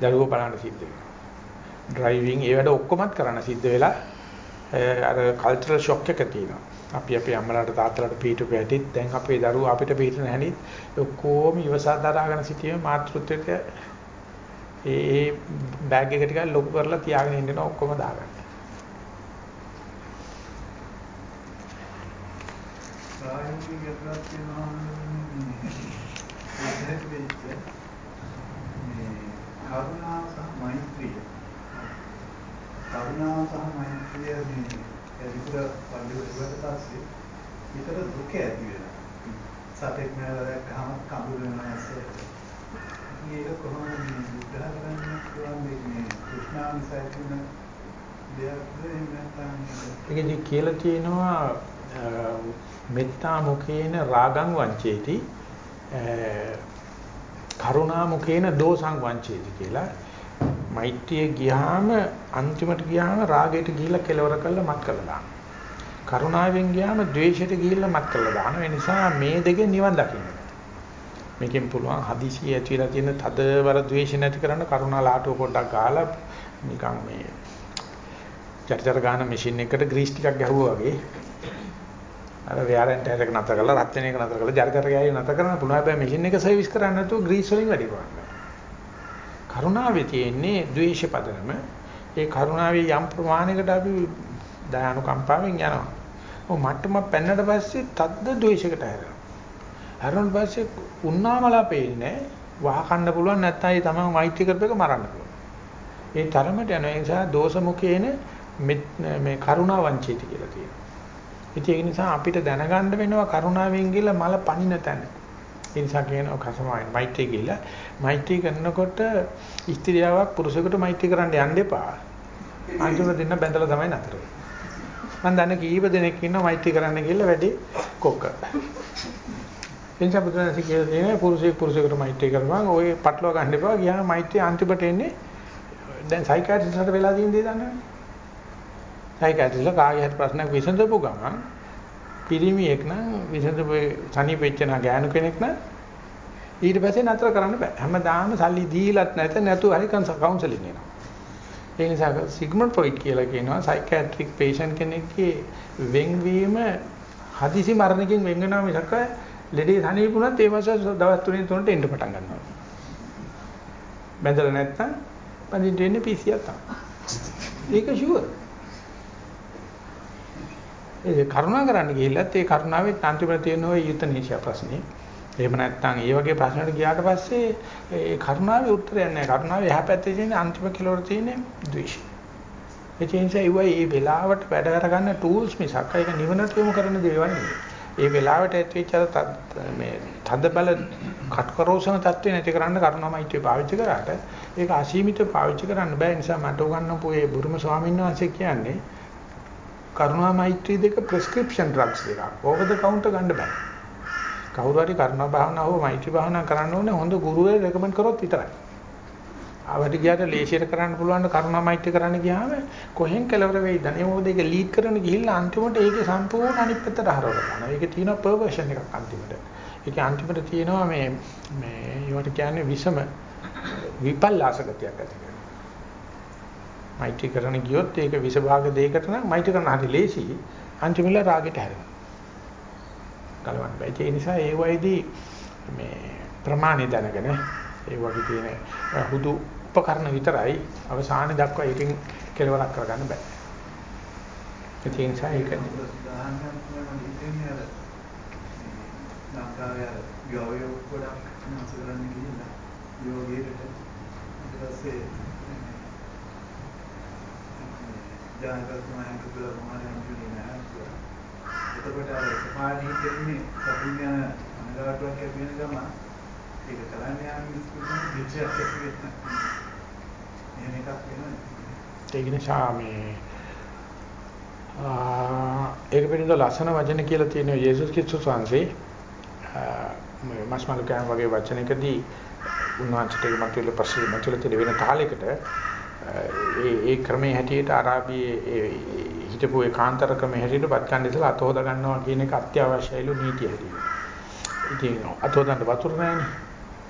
දරුවෝ බලන්න සිද්ධ වෙනවා. ඩ්‍රයිවිං ඒ වැඩ ඔක්කොමත් කරන්න සිද්ධ වෙලා අර කල්චරල් ෂොක් එක තියෙනවා. අපි අපේ අම්මලාට තාත්තලාට පිටු පැටිත් දැන් අපේ දරුවෝ අපිට පිටු නැහෙනිත් ඔක්කොම ඉවසා දරාගෙන සිටීමේ මාතෘත්වයට ඒ ඒ බෑග් එක ටිකක් ලොකු කරලා තියාගෙන ඉන්නවා ඔක්කොම දාගන්න. ප්‍රායෝගික යටත් වෙනවා මේ කරුණාව සහ මෛත්‍රිය. කරුණාව සහ මෛත්‍රිය මේ විතර පරිවර්තනයට පස්සේ විතර දුක ඇති වෙනවා. සතෙක් මැරලා දැක්කම කඳුළු වෙනවා ඇස්සට. මේක කොහොමද මේ විග්‍රහ කරන්න පුළුවන් මේ කෘෂ්ණාංශය කියන දෙයක්ද එහෙම නැත්නම් ඒකදී කියලා තියෙනවා මෙත්තා මුඛේන රාගං වංචේති කරුණා මුඛේන දෝසං වංචේති කියලා මෛත්‍රිය ගියාම අන්තිමට ගියාම රාගයට ගිහිල්ලා කෙලවර කරලා මත් කරලා දානවා. කරුණාවෙන් ගියාම ද්වේෂයට ගිහිල්ලා මත් කරලා දානවා. ඒ නිසා මේ දෙකෙන් නිවන් දකින්න. මේකෙන් පුළුවන් හදිසිය ඇතිලා තියෙන තදවර ද්වේෂ නැති කරන්න කරුණා ලාටුව පොඩ්ඩක් ගාලා නිකන් මේ චර්චර ගන්න මැෂින් එකකට ග්‍රීස් ටිකක් ගැහුවා වගේ අර ව්‍යාරෙන්ට් එක නතර කරලා රත් වෙන එක නතර කරලා ජර්ජර ගෑවි නතර කරන්න පුළුවන් හැබැයි මැෂින් එක සර්විස් කරන්න නැතුව ග්‍රීස් වලින් වැඩි කරන්න. කරුණාවේ තියෙන්නේ ද්වේෂ පදනම. ඒ කරුණාවේ යම් ප්‍රමාණයකට අපි දයානුකම්පාවෙන් යනවා. ඔව් මට්ටම පෙන්නට පස්සේ තද්ද ද්වේෂයකට හැරෙනවා. හැරුණාට පස්සේ උන්නාමලා පේන්නේ වහ කන්න පුළුවන් නැත්නම් ඒ තමයි මෛත්‍රී කරපේක මරන්න පුළුවන්. ඒ තරමට යන නිසා දෝෂ මුඛේන මේ කරුණා වංචිත කියලා තියෙනවා. ඉතින් ඒ නිසා අපිට දැනගන්න වෙනවා කරුණාවෙන් කියලා මල පණින තැන. ඒ නිසා කියනවා කසමයි මෛත්‍රී කියලා. මෛත්‍රී කරනකොට ස්ත්‍රියාවක් පුරුෂයෙකුට මෛත්‍රී කරන්න යන්න එපා. අන්තිමට දෙන්න බැඳලා තමයි නතර වෙන්නේ. මම දන්න කීප දෙනෙක් ඉන්නවා මෛත්‍රී කරන්න කියලා වැඩි කොක්ක. එනිසා බුදුරජාණන් කියලා තියෙනවා පුරුෂයෙක් පුරුෂයෙකුට මෛත්‍රී කරපුවාම ඔය පටලවා ගන්න එපා. ගියාම මෛත්‍රී අන්තිමට එන්නේ දැන් සයිකියාට්‍රිස්ට්ට වෙලා තියෙන දේ දන්නවනේ. සයිකියාට්‍රිස්ට්ලා කාගේ හරි ප්‍රශ්නයක් විසඳපු ගමන් පිරිමියෙක් නම් විසඳපු සනීපෙච්ච නා ගෑනු කෙනෙක් නම් ඊට පස්සේ නතර කරන්න බෑ. හැමදාම සල්ලි දීලත් නැත නැතු හරි කවුන්සලින් එනවා. ඒ නිසා සිග්මන්ඩ් ෆ්‍රොයිඩ් කියලා කියනවා සයිකියාට්‍රික් පේෂන්ට් කෙනෙක්ගේ වෙන්වීම හදිසි මරණකින් වෙන් වෙනවා මිසක ලෙඩේ සනීපුණත් ඒ මාස දවස් 3 3ට එන්න පටන් ගන්නවා. බැඳලා නැත්තම් පදින්න වෙන්නේ පිසියක් තමයි. ඒක ෂුවර්. ඒ කරුණා කරන්න ගිහිල්ලත් ඒ කරුණාවේ අන්තිමට තියෙන ওই යුතනීශා ප්‍රශ්නේ. එහෙම නැත්නම් ඒ වගේ ප්‍රශ්නකට ගියාට පස්සේ ඒ කරුණාවේ උත්තරයක් නැහැ. කරුණාවේ එහා පැත්තේ තියෙන අන්තිම කෙලවර තියෙන ද්වේෂය. ඒ කියන්නේ ඒ වගේ මේ වෙලාවට වැඩ කරගන්න ටූල්ස් මිසක් ඒක නිවනට යොමු කරන දේවල් නෙවෙයි. ඒ වෙලාවට ඇතිවෙච්ච මේ තද බල කටකරෝසන තත්ත්වේ නැති කරන්න කරුණාමයිත්‍ය පාවිච්චි කරාට ඒක අසීමිතව පාවිච්චි කරන්න බෑ නිසා මට උගන්වපු ඒ බුරුම ස්වාමීන් වහන්සේ කියන්නේ කරුණාමයිත්‍රි දෙක ප්‍රෙස්ක්‍රිප්ෂන් ඩ්‍රග්ස් දෙකක් ඕවර් ද කවුන්ටර් ගන්න බෑ කවුරු හරි කරුණා භාවනාව හෝ මෛත්‍රී භාවනාව කරන්න ඕනේ හොඳ ගුරුවරයෙක් රෙකමන්ඩ් කරොත් විතරයි ආවට ගියාට ලේසියට කරන්න පුළුවන් කරුණා මෛත්‍රී කරන්න ගියාම කොහෙන් කෙලවර වෙයිද? අනේ මොකද ඒක ලීඩ් කරන ගිහිල්ලා අන්තිමට ඒකේ සම්පූර්ණ අනිත් පැත්තට හරවලා දානවා. ඒකේ තියෙන පර්වර්ෂන් එකක් අන්තිමට. ඒකේ අන්තිමට තියෙනවා මේ මේ ඒවට කියන්නේ විසම විපල්ලාස ගතියක් ඇති කරනවා. මෛත්‍රී කරන ගියොත් ඒක විස භාග දෙයකට නම් මෛත්‍රී කරන හරි ලේසි. අන්තිමට රාගෙට හැරෙනවා. ගලවන්න බෑ. ඒ නිසා ඒ වයිදී මේ ප්‍රමාණය දැනගෙන ඒ වගේ තියෙන හුදු උපකරණ විතරයි අවසානයේ දක්වා එකකින් කෙලවරක් කරගන්න බෑ. ඒ නිසා ඒක ලංකාවේ ගවය ගොඩක් නැස කරන්න ගිහිල්ලා යෝගීකට ඊට පස්සේ ජානකතුමායන් කියලා මොහොතෙන් කියන්නේ නැහැ. එතකොට අර සමාධිය කියන්නේ කපුන් යන අනගාටුවක් ලැබෙන ගමන් ඒක කරන්නේ යාම ඉස්කෝලේ විචයක් ඇති වෙන්න. එහෙම එකක් වෙනවා. ඒක නිසා මේ ඒක පිළිබඳ ලස්සන වචන කියලා තියෙනවා යේසුස් ක්‍රිස්තුස් වහන්සේ මේ මාස්මල් කෑම වගේ වචනකදී උන්වහන්සේට මතුවෙල පස්සේ මතුවෙල තියෙන වෙන තාලයකට ඒ ඒ ක්‍රමයේ හැටියට අරාබියේ හිටපු ඒ කාන්තර ක්‍රමයේ හැටියට බත් කන්න ඉස්සලා අත හොද ගන්නවා කියන එක අත්‍යවශ්‍යයිලු නීතිය හැටියට. ඉතින් අත හොදන්න වතුර නැහැනේ.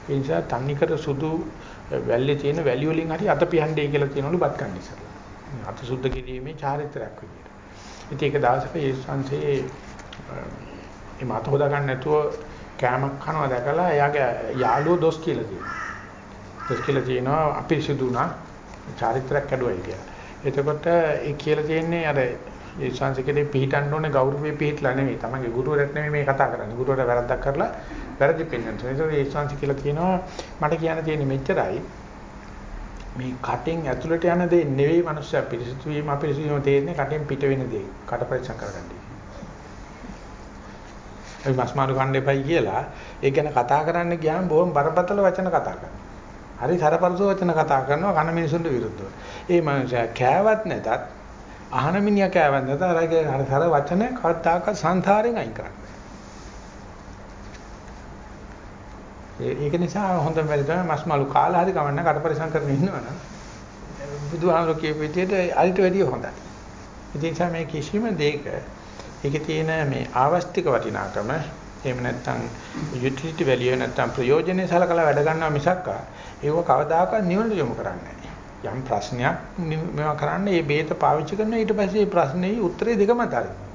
ඒ නිසා තන්නිකර සුදු වැල්ලේ තියෙන වැලි වලින් හරි අත පියන්නේ කියලා කියනවලු බත් කන්න ඉස්සලා. අත සුද්ධ කිරීමේ චාරිත්‍රාක් විදියට. ඉතින් ඒක දවසක යේසුස්වන්සේ මේ මත හොදා ගන්න නැතුව කෑමක් කනවා දැකලා එයාගේ යාළුවෝ දොස් කියලා තියෙනවා. දොස් කියලා තියෙනවා අපිරිසුදු උනා චාරිත්‍රාක් කැඩුවයි කියලා. එතකොට ඒ කියලා තියෙන්නේ අර යේසුස්වන්සේකේ පිළිටන්න ඕනේ ගෞරවයේ පිළිట్లా නෙමෙයි. තමන්ගේ ගුරුවරයෙක් නෙමෙයි මේ කතා කරන්නේ. ගුරුවරයා වැරද්දක් කරලා වැරදි පෙන්වන්න. ඒකෝ යේසුස්වන්සේ කියලා කියනවා මට කියන්න තියෙන්නේ මෙච්චරයි. මේ කටෙන් ඇතුළට යන දේ නෙවෙයි මනුස්සයා පිරිසිදු වීම අපිරිසිදු වීම තේරෙන්නේ කටෙන් පිට වෙන දේ. කට පරික්ෂා කරගන්න. අපි මස් මාළු කන්න එපයි කියලා ඒක ගැන කතා කරන්න ගියාම බොහොම බරපතල වචන කතා කරනවා. හරි සරපරසෝ වචන කතා කරනවා කන මිනිසුන්ට විරුද්ධව. ඒ මනුස්සයා කෑවත් නැතත් අහන මිනිහා කෑවත් නැතත් අරගේ හරි සර වචන කවදාක සංසාරයෙන් අයින් කරන්නේ. ඒක නිසා හොඳම වෙලේ තමයි මස් මාළු කාලා හරි කවන්න කට පරිසම් කරගෙන ඉන්නවනම් බුදුහාමුදුරුවෝ කියපු විදිහට අරිට වැඩිය හොඳයි. ඒ නිසා මේ කිසිම දෙයක ඒකේ තියෙන මේ ආවස්තික වටිනාකම එහෙම නැත්නම් යුටිලිටි වැලියු නැත්නම් ප්‍රයෝජනෙ සලකලා වැඩ ගන්නවා මිසක් ඒව කවදාකවත් නිවනට යොමු කරන්නේ නැහැ. යම් ප්‍රශ්නයක් මේවා කරන්නේ මේ බේත පාවිච්චි කරන ඊට පස්සේ මේ ප්‍රශ්නේ උත්තරේ දෙකම අතාරිනවා.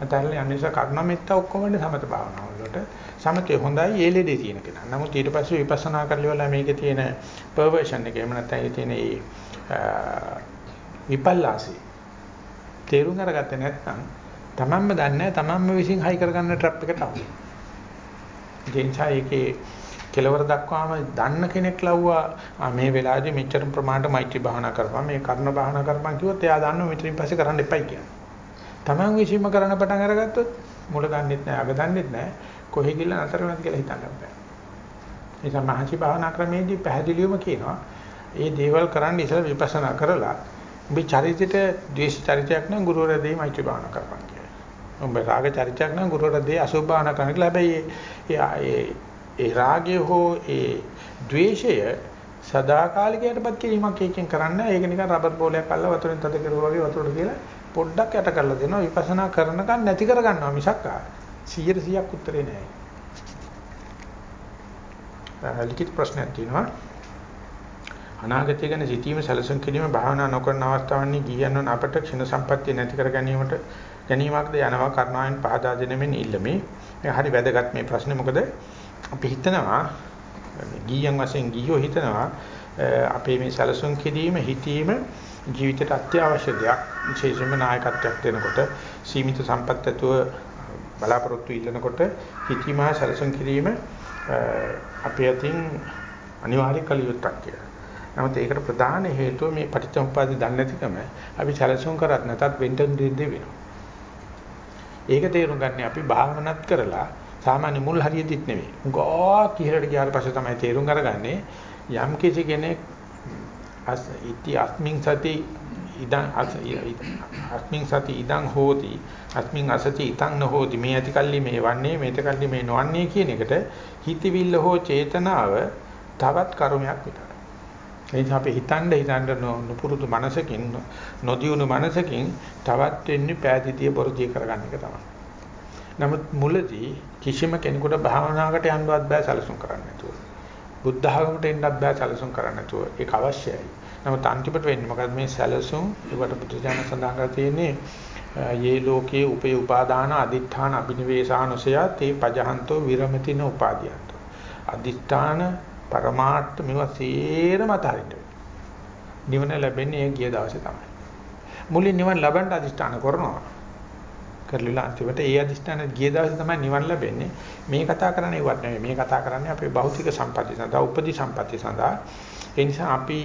අතාරලා යන්නේස කර්ණමෙත්ත ඔක්කොම සමත භාවනාව වලට සමතේ හොඳයි ඒ ලෙඩේ තියෙන කෙනා. නමුත් ඊට පස්සේ විපස්සනා කරලා මේකේ තියෙන පර්වර්ෂන් එක එහෙම නැත්නම් ඒකේ තියෙන ඒ විපල්ලාසී තේරුම් අරගත්තේ නැත්නම් තමන්ම දන්නේ තමන්ම විසින් හයි කරගන්න ට්‍රැප් එකට අහු. ඒ නිසා ඒකේ කෙලවර දක්වාම දන්න කෙනෙක් ලව්වා මේ වෙලාවේදී මෙච්චර ප්‍රමාණයට මෛත්‍රී භාවනා කරපන් මේ කර්ණ භාවනා කරපන් කිව්වොත් එයා දන්නවා මෙතනින් පස්සේ කරන්න එපයි කියලා. තමන් විසින්ම කරන්න පටන් අරගත්තොත් මුල දන්නෙත් නැහැ අග දන්නෙත් නැහැ කොහෙ ගිහලා නතර වෙනවද කියලා හිතන්න බෑ. ඒ නිසා මහසි භාවනා ක්‍රමේදී පැහැදිලිවම කියනවා ඒ දේවල් කරන්න ඉස්සෙල්ලා විපස්සනා කරලා උඹේ චරිතයට ද්වේෂ චරිතයක් නම් ගුරුවරයා දෙයි මෛත්‍රී භාවනා කරපන් කියලා. උඹ රාග චරිතයක් නම් ගුරුවරයා දෙයි අසුභ භාවනා කරන්න කියලා. හැබැයි ඒ ඒ රාගය හෝ ඒ ද්වේෂය සදාකාලිකයටපත් කිරීමක් එකකින් කරන්න ඒක නිකන් රබර් බෝලයක් අල්ල වතුරෙන් තද කරුවා වගේ වතුරට කියලා පොඩ්ඩක් යට කරලා දෙනවා විපස්සනා කරනකන් නැති කර ගන්නවා මිසක් 100 100ක් උත්තරේ නෑ. ලිඛිත ප්‍රශ්නයක් තියෙනවා අනාගතය ගැන සිතීම සැලසුම් කිරීම භාවනා නොකරන අවස්ථාවන්හි ගියනන අපට ක්ෂණ සම්පත්තිය නැති කර ගැනීමට ගැනීමක්ද යනවා කර්ණාවෙන් පහදා දෙනෙමින් ඉල්ලමි. මේ හරි වැදගත් මේ ප්‍රශ්නේ මොකද අපි හිතනවා ගියන් වශයෙන් ගියෝ හිතනවා අපේ මේ සැලසුම් කිරීම හිතීම ජීවිතයට අත්‍යවශ්‍ය දෙයක්. විශේෂයෙන්ම නායකත්වයක් දෙනකොට සීමිත සම්පත් ඇතුව බලාපොරොත්තු ඉල්ලනකොට හිතීම සැලසුම් කිරීම අපේ අතින් අනිවාර්ය කළ යුත්තක් කියලා. නමුත් ඒකට ප්‍රධාන හේතුව මේ පටිච්චසමුප්පාද දන්නේ නැතිකම අපි සැලසුම් කරත් නැතත් වෙන්න දෙන්නේ වෙනවා. ඒක තේරුම් ගන්න අපි භාවනාත් කරලා සාමාන්‍ය මුල් හරියදිත් නෙවෙයි. ගෝ කිහෙලට ගියාට පස්සේ තමයි තේරුම් අරගන්නේ යම් කිසි කෙනෙක් අස් ඉති අස්මින් සති ඉදං අස්මින් සති ඉදං හෝති අස්මින් අසති ඉතං නොහෝති මේ ඇති කල්ලි මේ වන්නේ මේත කල්ලි මේ නොවන්නේ කියන එකට හිතවිල්ල හෝ චේතනාව තවත් කර්මයක් විතරයි. ඒ නිසා අපි හිතන්න හිතන්න නුපුරුදු මනසකින් නොදියුණු මනසකින් තවත් වෙන්නේ පෑදිතිය බොරදිය කරගන්න එක තමයි. නමුත් මුලදී කිසිම කෙනෙකුට භාවනාවකට යන්නවත් බෑ සැලසුම් කරන්න නැතුව. බුද්ධ ධර්මයට එන්නත් බෑ සැලසුම් කරන්න නැතුව. ඒක අවශ්‍යයි. නමුත් අන්තිමට වෙන්නේ මොකද මේ සැලසුම් ඒකට බුදුජානක සඳහන් කරලා තියෙන්නේ යේ ලෝකේ උපේ උපාදාන අදිඨාන අබිනිවේෂානුසය තේ පජහන්තෝ විරමතින උපාදීයන්තෝ. අදිඨාන පරමාර්ථ මේවා සේරම අතහරින්න නිවන ලැබෙන්නේ ඒ ගිය දවසේ තමයි. මුලින් නිවන ලබන්න අදිෂ්ඨාන කරනවා. කරලිලා අන්තිමට ඒ අදිෂ්ඨාන ගිය දවසේ තමයි නිවන ලැබෙන්නේ. මේ කතා කරන්නේ ඒවත් නෙවෙයි. මේ කතා කරන්නේ අපේ භෞතික සම්පatti සඳහා, උපදි සම්පatti සඳහා. ඒ නිසා අපි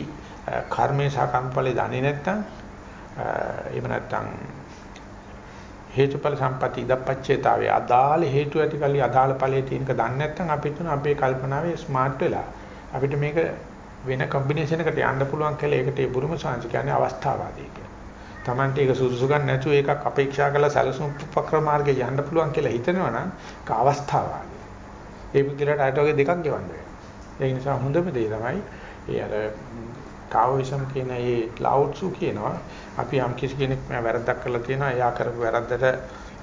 කර්මේ සහ කම්පලේ දන්නේ නැත්නම් එහෙම නැත්නම් හේතුඵල සම්පatti ඉදප්පච්චේතාවේ අදාළ හේතු ඇති කල්ලි අදාළ ඵලයේ තියෙනක දන්නේ නැත්නම් අපි තුන අපේ කල්පනාවේ ස්මාර්ට් වෙලා අපිට මේක වෙන කම්බිනේෂන් එකකට යන්න පුළුවන් කියලා ඒකට ඒ බුරුම සංස් කියන්නේ අවස්ථාවාදී කියලා. Tamante ඒක සුදුසු ගන්න නැතුව ඒකක් අපේක්ෂා කරලා සැලසුම් උපක්‍රම මාර්ගේ යන්න පුළුවන් කියලා හිතනවා නම් ඒක අවස්ථාවාදී. ඒ පුදුලට අයිට වගේ දෙකක් ගෙවන්න වෙනවා. ඒ නිසා හොඳම දේ තමයි ඒ අර තාවෝයිසම් කියන ඒ ක්ලවුඩ්සු කියනවා අපි යම් කිසි කෙනෙක් මම වැරද්දක් කරලා තියෙනවා එයා කරපු වැරද්දට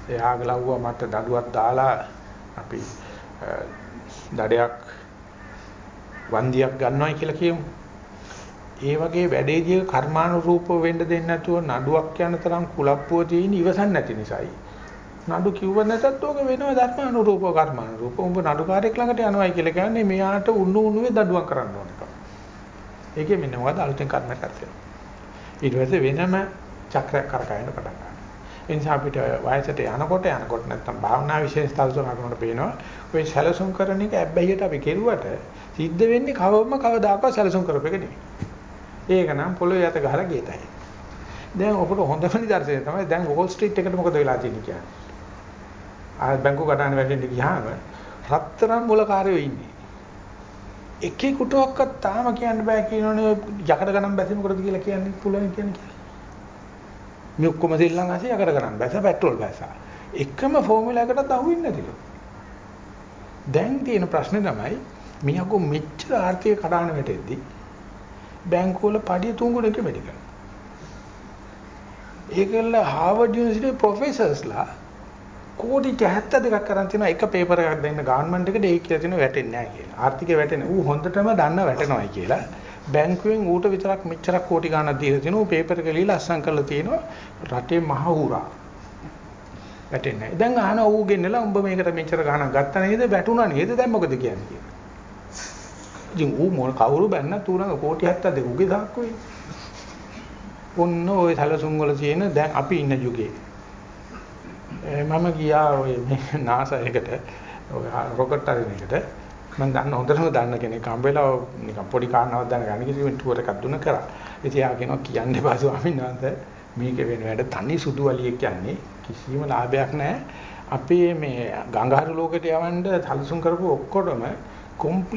එයා ගලවුවා මට දඩුවක් දාලා අපි දඩයක් වන්දියක් ගන්නවයි කියලා කියමු. ඒ වගේ වැඩේදී කර්මානුරූපව වෙන්න දෙන්නේ නැතුව නඩුවක් යන තරම් කුලප්පුව තියෙන ඉවසන් නැති නිසායි. නඩු කිව්ව නැතත් ඕක වෙනව ධර්මානුරූපව කර්මානුරූපව. උඹ නඩුකාරයෙක් ළඟට යනවයි කියලා කියන්නේ මෙයාට උණු උණුවේ දඩුවම් කරන්න ඕන එක. ඒකේ මෙන්න මොකද අලුතෙන් කර්මයක් කරනවා. ඊට පස්සේ වෙනම චක්‍රයක් කරකවන්න පටන් ගන්නවා. ඒ නිසා අපිට වයසට යනකොට යනකොට නැත්තම් භාවනා විශේෂ තල්සුනකට පේනවා ඔය සැලසුම් කරන එක ඇබ්බැහියට අපි කෙරුවට සිද්ධ වෙන්නේ කවවම කවදාකවත් සැලසුම් කරපෙක නෙමෙයි. ඒක නම් පොළොවේ යත ගහලා ගියතයි. දැන් ඔකට හොඳම නිදර්ශනය තමයි දැන් වෝල් ස්ට්‍රීට් එකට මොකද වෙලා තියෙන්නේ කියන්නේ. ආ බැංකු කඩාන වැටෙන්න ගියාම රත්තරන් මුලකාරයෝ ඉන්නේ. එකේ කුටුවක්වත් තාම කියන්න බෑ කියනෝනේ යකඩ ගණන් බැසි මොකටද කියලා කියන්නේ පුළුවන් කියන්නේ කියලා. මේ ඔක්කොම ශ්‍රී ලංකාවේ යකඩ ගණන් බැස පෙට්‍රල් බැසා. එකම ෆෝමියුලා එකටත් අහුවෙන්නේ නැතිලු. දැන් තියෙන ප්‍රශ්නේ තමයි මියකෝ මෙච්චර ආර්ථික කඩාන වැටෙද්දි බැංකුවල පඩිය තුන්ගුණක වැඩි කරනවා. ඒකල හාවර්ඩ් යුනිවර්සිටි ප්‍රොෆෙසර්ස්ලා කෝටි 72ක් කරන් තියෙනවා එක පේපර් එකක් දෙන්න ගවර්න්මන්ට් එකට ඒක කියලා තියෙනවා වැටෙන්නේ නැහැ කියලා. ආර්ථිකය වැටෙන්නේ. ඌ හොඳටම දන්න වැටෙනවයි කියලා. බැංකුවෙන් ඌට විතරක් මෙච්චරක් කෝටි ගාණක් දීලා තියෙනවා. ඌ පේපර් එක ලියලා අස්සම් කරලා තියෙනවා. රටේ මහ උරා. වැටෙන්නේ නැහැ. දැන් අහන ඌ ගෙන්නලා උඹ මේකට මෙච්චර ගාණක් ගත්තා නේද? වැටුණා නේද? දැන් මොකද කියන්නේ කියලා. ඉතින් ඌ මොන කවුරු බැන්නත් ඌ කෝටි 72 ඌගේ දාක්කුවේ. ඔන්න ওই සැලසුම් වල තියෙන දැන් අපි ඉන්න යුගයේ මම ගියා ඔය NASA එකට ඔය රොකට් අරින එකට මම දන්න හොඳටම දන්න කෙනෙක් හම්බෙලා නිකන් පොඩි කාරණාවක් දැනගන්න කිසි ටුවර් එකක් දුන්න කරා. ඉතින් යා කියනවා කියන්න එපා ස්වාමීන් වහන්සේ මේක වෙන වැඩ තනි සුදු වලියෙක් කියන්නේ කිසිම ලාභයක් නැහැ. අපේ මේ ගංගාරු ලෝකෙට යවන්න සැලසුම් කරපු ඔක්කොටම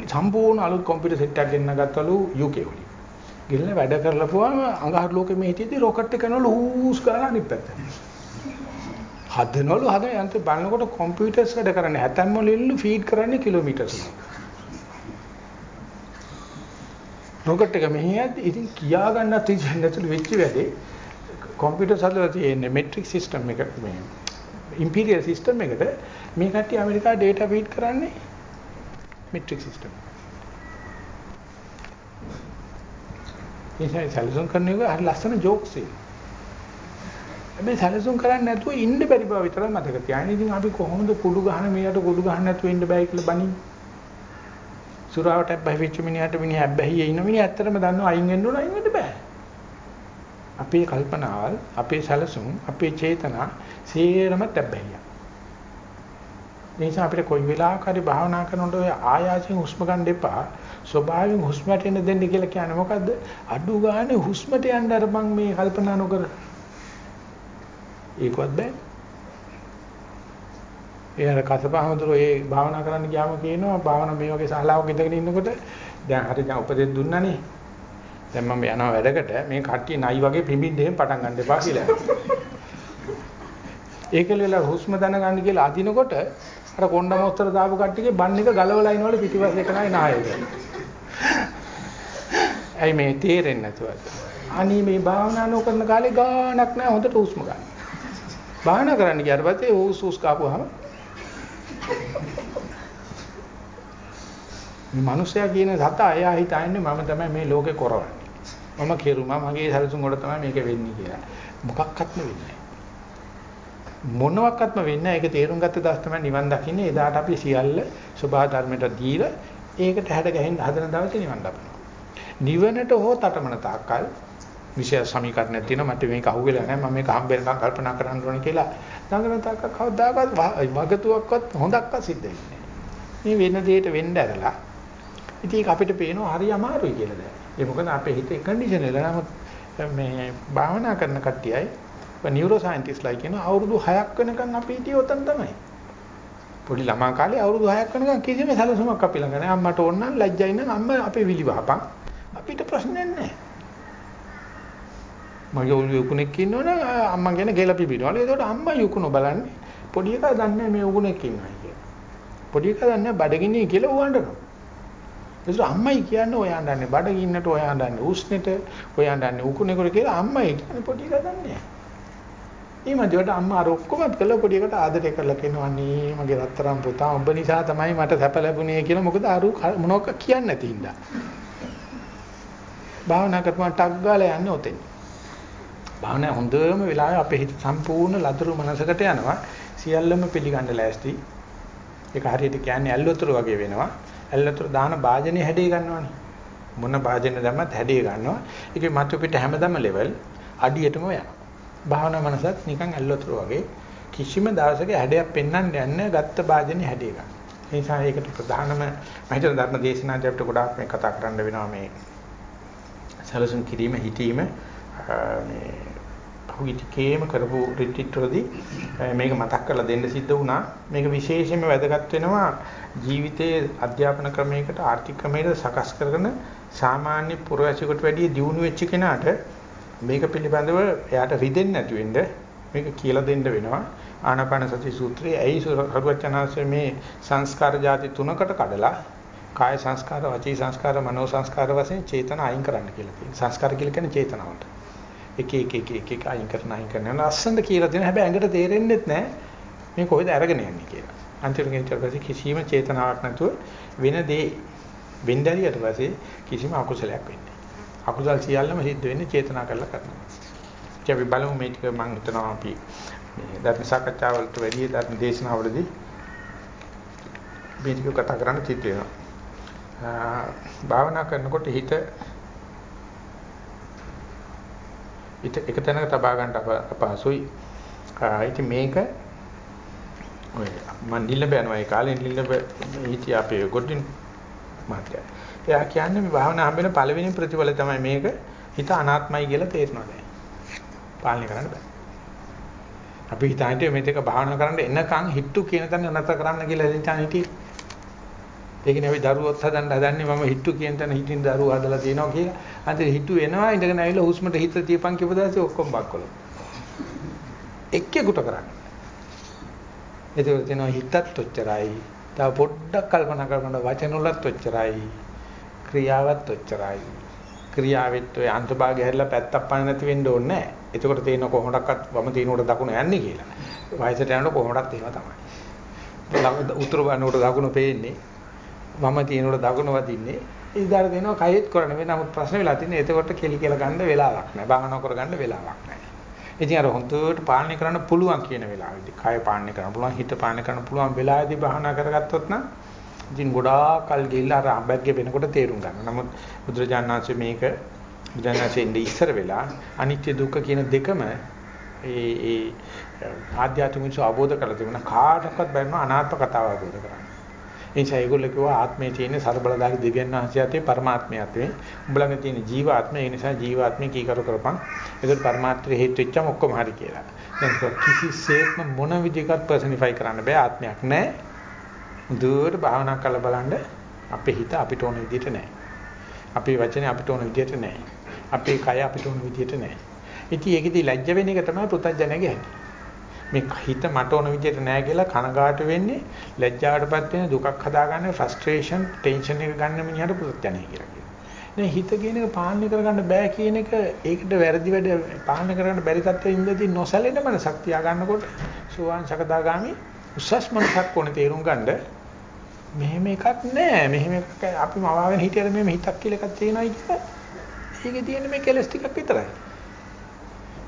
සම්පූර්ණ අලුත් කම්පියුටර් සෙට් එකක් ගෙන්න ගත්තලු UK වලින්. ගිහලා වැඩ කරලා පුවාම අඟහරු ලෝකෙ මේ හිටියදී රොකට් එක කරනවලු හූස් ගාලා අනිත් පැත්තට. හදනවලු හදන යන්ත්‍ර බලනකොට කම්පියුටර්ස් වැඩ කරන්නේ. හැතැම්ම වලින්ලු ෆීඩ් කරන්නේ කිලෝමීටර්ස් රොකට් එක මෙහෙයද්දි ඉතින් කියා ගන්නත් ඉතින් නැතුළු වෙච්ච වැඩේ කම්පියුටර් සල්ලා තියෙන්නේ මෙට්‍රික් සිස්ටම් එක මේ ඉම්පීරියල් සිස්ටම් එකට මේ කට්ටිය ඇමරිකාවේ ඩේටා ෆීඩ් කරන්නේ මෙට්‍රික් සිස්ටම් ඒසයි සැලසුම් කරන එක හරි ලස්සන ජෝක්ස් එක. හැබැයි සැලසුම් කරන්නේ නැතුව ඉන්න බැරි බව විතරයි මතක තියාගන්න. ඉතින් අපි කොහොමද කුඩු ගහන මෙයට කුඩු ගහන්න නැතුව ඉන්න බෑ කියලා බනින්. සුරාවට බැහැවිච්ච මිනිහට මිනිහ හැබැයි ඉන්න මිනිහ ඇත්තටම දන්නවා අයින් වෙන්න ඕන අයින් වෙන්න බෑ. අපේ කල්පනාවල්, අපේ සැලසුම්, අපේ චේතනා සේරම තැබ්බැහිය. නිසා අපිට කොයි වෙලාවක හරි භාවනා කරනකොට ඔය ආයාසයෙන් හුස්ම ගන්න එපා. ස්වභාවයෙන් හුස්මට එන්න දෙන්න කියලා කියන්නේ මොකද්ද? අඩු ගානේ හුස්මට යන්න අර මං මේ කල්පනා නොකර ඒකවත් බෑ. ඒ අර කසපහමතුරු ඒ භාවනා කරන්න ගියාම කියනවා භාවනා මේ වගේ ශාලාවක ඉඳගෙන ඉන්නකොට දැන් හරි දැන් උපදෙස් දුන්නානේ. දැන් මම යනවා වැඩකට මේ කට්ටිය නයි වගේ පිඹින්දෙන් පටන් ගන්න එපා කියලා. ඒකලෙල හුස්ම දැනගන්න කියලා අදිනකොට අර කොණ්ඩ මොස්තර දාපු කට්ටියගේ බන් එක ගලවලා ඉනවලු පිටිපස්සේ එක නයි නායක. ඇයි මේ තේරෙන්නේ නැතුවද? අනී මේ භාවනා නොකරන කාලේ ගාණක් නැහැ හොඳට හුස්ම ගන්න. භාවනා කරන්න ගියාට පස්සේ ඌස් ඌස් කාපුවාම මේ මිනිස්සයා කියන සතා එයා හිතන්නේ මම තමයි මේ ලෝකේ කරවන්නේ. මම කෙරුමා මගේ සැලසුම් වල තමයි මේක වෙන්නේ කියලා. මොකක්වත්ම වෙන්නේ මොනවත්ක්ම වෙන්නේ නැහැ. ඒක තේරුම් ගත්ත දවස් තමයි නිවන් දකින්නේ. එදාට අපි සියල්ල සබහා ධර්මයට දීලා ඒකට හැඩ ගැහෙන්න හදන දවසේ නිවන් ලබනවා. නිවනට හෝ තටමන තාක්කල් විශේෂ සමීකරණයක් තියෙනවා. මට මේක අහුවෙලා නැහැ. මම මේක හම්බෙන්නකම් කල්පනා කරන්න ඕනේ කියලා. ළඟන තාක්ක කවදාකවත් වගතුවක්වත් හොඳක්වත් සිද්ධ වෙන්නේ මේ වෙන දෙයකට වෙන්න ඇරලා. ඉතින් ඒක අපිට පේනවා හරි අමාරුයි කියලා දැන්. ඒ මොකද අපේ හිතේ කන්ඩිෂන් එක නමුත් මේ භාවනා කරන කට්ටියයි නියුරෝ සයන්ටිස්ට්ලා කියන අවුරුදු 6ක් වෙනකන් අපි හිටියේ උතන් තමයි. පොඩි ළමා කාලේ අවුරුදු 6ක් වෙනකන් කිසිම සැලසුමක් අපි ළඟ නැහැ. අම්මට ඕන නම් ලැජ්ජයි නම් අම්මා අපේ විලි වහපන්. අපිට ප්‍රශ්නයක් නැහැ. මගේ ඔළුවේ උකුණෙක් ඉන්නවනම් අම්මා ගැන ගෙල පිබිනවලු. ඒකට අම්මා යුකුණ බලන්නේ පොඩි එකා දන්නේ මේ උකුණෙක් ඉන්නවා කියලා. පොඩි එකා දන්නේ බඩගින්නේ කියලා උවන්ඩනවා. ඒක අම්මයි කියන්නේ ඔයා දන්නේ බඩගින්නට ඔයා දන්නේ උස්නෙට ඔයා දන්නේ උකුණේකට කියලා අම්මයි කියන්නේ පොඩි එකා දන්නේ. මේ මදිවට අම්මා අර ඔක්කොම කළා පොඩි එකට ආදරය කරලා කියනවා නේ මගේ රත්තරන් පුතා ඔබ නිසා තමයි මට සැප ලැබුණේ කියලා මොකද අරු මොනවක් කියන්නේ නැති හින්දා. භාවනා කරපුවා ටක් ගාලා යන්නේ ඔතෙන්. භාවනා හොඳම වෙලාවේ අපේ හිත සම්පූර්ණ ලදරු මනසකට යනවා. සියල්ලම පිළිගන්න ලෑස්ති. ඒක හරියට කියන්නේ ඇල්ලතර වගේ වෙනවා. ඇල්ලතර දාන වාජනේ හැඩේ ගන්නවනේ. මොන වාජනේ දැම්මත් හැඩේ ගන්නවා. ඒකේ මතු පිට හැමදම ලෙවල් අඩියටම යනවා. භාවනා මනසත් නිකන් ඇල්ලතර වගේ කිසිම දවසක හැඩයක් පෙන්වන්න යන්නේ ගත්ත වාජනේ හැඩේ ගන්න. ඒ නිසා ඒකට ප්‍රධානම මම හිතන ධර්ම දේශනාදී අපිට ගොඩාක් මේ කතා කරන්න වෙනවා මේ සැලසුම් කිරීම හිතීම මේ පහුගිය ටිකේම කරපු රිට්‍රීට් වලදී මේක මතක් කරලා දෙන්න සිද්ධ වුණා. මේක විශේෂයෙන්ම වැදගත් වෙනවා ජීවිතයේ අධ්‍යාපන ක්‍රමයකට ආර්ථික ක්‍රමයකට සකස් කරගෙන සාමාන්‍ය පුරවැසියෙකුට වැඩිය දියුණු වෙච්ච කෙනාට මේක පිළිබඳව එයාට රිදෙන්නේ නැති වෙන්න මේක කියලා දෙන්න වෙනවා. ආනාපාන සති සූත්‍රයේ ඇයි සරුවචනාංශයේ මේ සංස්කාර જાති තුනකට කඩලා කාය සංස්කාර, වචී සංස්කාර, මනෝ සංස්කාර වශයෙන් චේතන අයින් කරන්න කියලා තියෙනවා. සංස්කාර කියලා කියන්නේ චේතනාවට. එක එක එක එක එක අයින් කරන අයින් කරන ලස්සනට කියලා දෙන හැබැයි ඇඟට තේරෙන්නේ නැහැ මේ කොහෙද අරගෙන යන්නේ කියලා. අන්තිමට ඊට පස්සේ කිසිම චේතනාවක් නැතුව වෙන දේ වෙන්දරියට පස්සේ කිසිම අකුසලයක් වෙන්නේ නැහැ. අකුසල් සියල්ලම සිද්ධ වෙන්නේ චේතනා කරලා කරනවා. ඉතින් අපි බලමු මේ ටික මම හිතනවා අපි මේ ධර්ම සාකච්ඡාවලට වැඩි ධර්ම දේශනාවලදී මේ ටික කතා කරන්න සිද්ධ වෙනවා. භාවනා කරනකොට හිත හිත එක තැනක තබා ගන්න අපහසුයි. ඉතින් මේක ඔය මම නිල්ලබ යනවා ඒ කාලේ නිල්ලබ හිටිය අපේ ගොඩින් මාත්‍ය. එයා කියන්නේ මේ භාවනා හම්බෙන පළවෙනි ප්‍රතිඵල තමයි මේක හිත අනාත්මයි කියලා තේරෙනවා දැන්. පාලනය කරන්න බෑ. අපි හිතන්නේ මේක භාවනා කරන්න එනකන් හිටු කියන තැන නැතර කරන්න කියලා හිතන හිටියේ ඒකනේ අපි දරුවොත් හදන්න හදන්නේ මම හිටු කියන තැන හිටින් දරුවෝ හදලා තියෙනවා කියලා. අන්තිමට හිටු එනවා ඉඳගෙන ඇවිල්ලා හුස්මට හිත තියපන් කියපදාසේ ඔක්කොම බක්කොල. එක්කෙකුට කරන්නේ. ඒක තියෙනවා හිතත් ඔච්චරයි. තව පොඩ්ඩක් කල්පනා කරනකොට වචන වලත් ඔච්චරයි. ක්‍රියාවත් ඔච්චරයි. ක්‍රියාවෙත් ඔය අන්තභාගය හැරිලා පැත්තක් පන්න නැති වෙන්න ඕනේ නැහැ. එතකොට තේරෙන කොහොමඩක්වත් වම තිනුවට දකුණ යන්නේ කියලා. වයසට යනකොට කොහොමඩක් එහෙම තමයි. උතුරු බන්නකොට දකුණ පේන්නේ මම තියෙනකොට දකුණ වදින්නේ ඉදාර දෙනවා කයෙත් කරන්නේ මේ නමුත් ප්‍රශ්න වෙලා තින්නේ එතකොට කෙලි කියලා ගන්න වෙලාවක් නැහැ භාවනා කරගන්න වෙලාවක් නැහැ ඉතින් අර හොඳට පාලනය කරන්න පුළුවන් කියන වෙලාවෙදි කය පාලනය කරන්න පුළුවන් හිත පාලනය කරන්න පුළුවන් වෙලාවෙදි භාවනා කරගත්තොත් නම් ඉතින් ගොඩාක් කල් ගිහිල්ලා අර අබැග්ගේ වෙනකොට තේරුම් ගන්න. නමුත් බුදුරජාණන්සේ මේක බුදුරජාණන්සේ ඉඳි ඉස්සර වෙලා අනිත්‍ය දුක්ඛ කියන දෙකම ඒ ඒ ආධ්‍යාත්මිකව අවබෝධ කරලා තිබුණා කාටවත් බැරිම අනාත්ම කතාව අවබෝධ කරගන්න. ඒ නිසා ඒගොල්ලෝ කිව්වා ආත්මයේ තියෙන ਸਰබලදාරි දෙවියන් වහන්සේ අතේ පරමාත්මය අතේ උඹලගේ තියෙන ජීවාත්මය ඒ නිසා ජීවාත්මය කීකරු කරපන් ඒක පරමාර්ථය හේතු වෙච්චම ඔක්කොම හරි කියලා. දැන් කිසිසේත්ම මොන විදිහකට පර්සනිෆයි කරන්න බෑ ආත්මයක් නැහැ. දුර භාවනා කරලා බලන්න අපේ හිත අපිට ඕන විදිහට නැහැ. අපේ වචනේ අපිට ඕන විදිහට නැහැ. අපේ කය අපිට ඕන විදිහට නැහැ. ඉතින් ඒකෙදි ලැජ්ජ වෙන එක තමයි පුතඥයාගේ හැටි. මේ හිත මට ඕන විදිහට නෑ කියලා කනගාටු වෙන්නේ ලැජ්ජාවටපත් වෙන දුකක් හදාගන්න ෆ්‍රස්ට්‍රේෂන් ටෙන්ෂන් එක ගන්න මිනිහට පුරුත්ජනේ කියලා කියනවා. නේ හිත කියන එක පාලනය කරගන්න බෑ කියන එක ඒකට වැරදි වැඩ පාලනය කරගන්න බැරි තත්ත්වෙ ඉඳදී නොසැලෙන මනසක් තියාගන්නකොට සුවාන් සකදාගාමි උසස් මනසක් ඕනේ තේරුම් ගන්න. මෙහෙම එකක් නෑ. මෙහෙම එකක් අපි මවාගෙන හිටියද මෙහෙම හිතක් කියලා එකක් තියෙනවයි කියලා. ඒකේ තියෙන මේ කෙලස් ටිකක් විතරයි.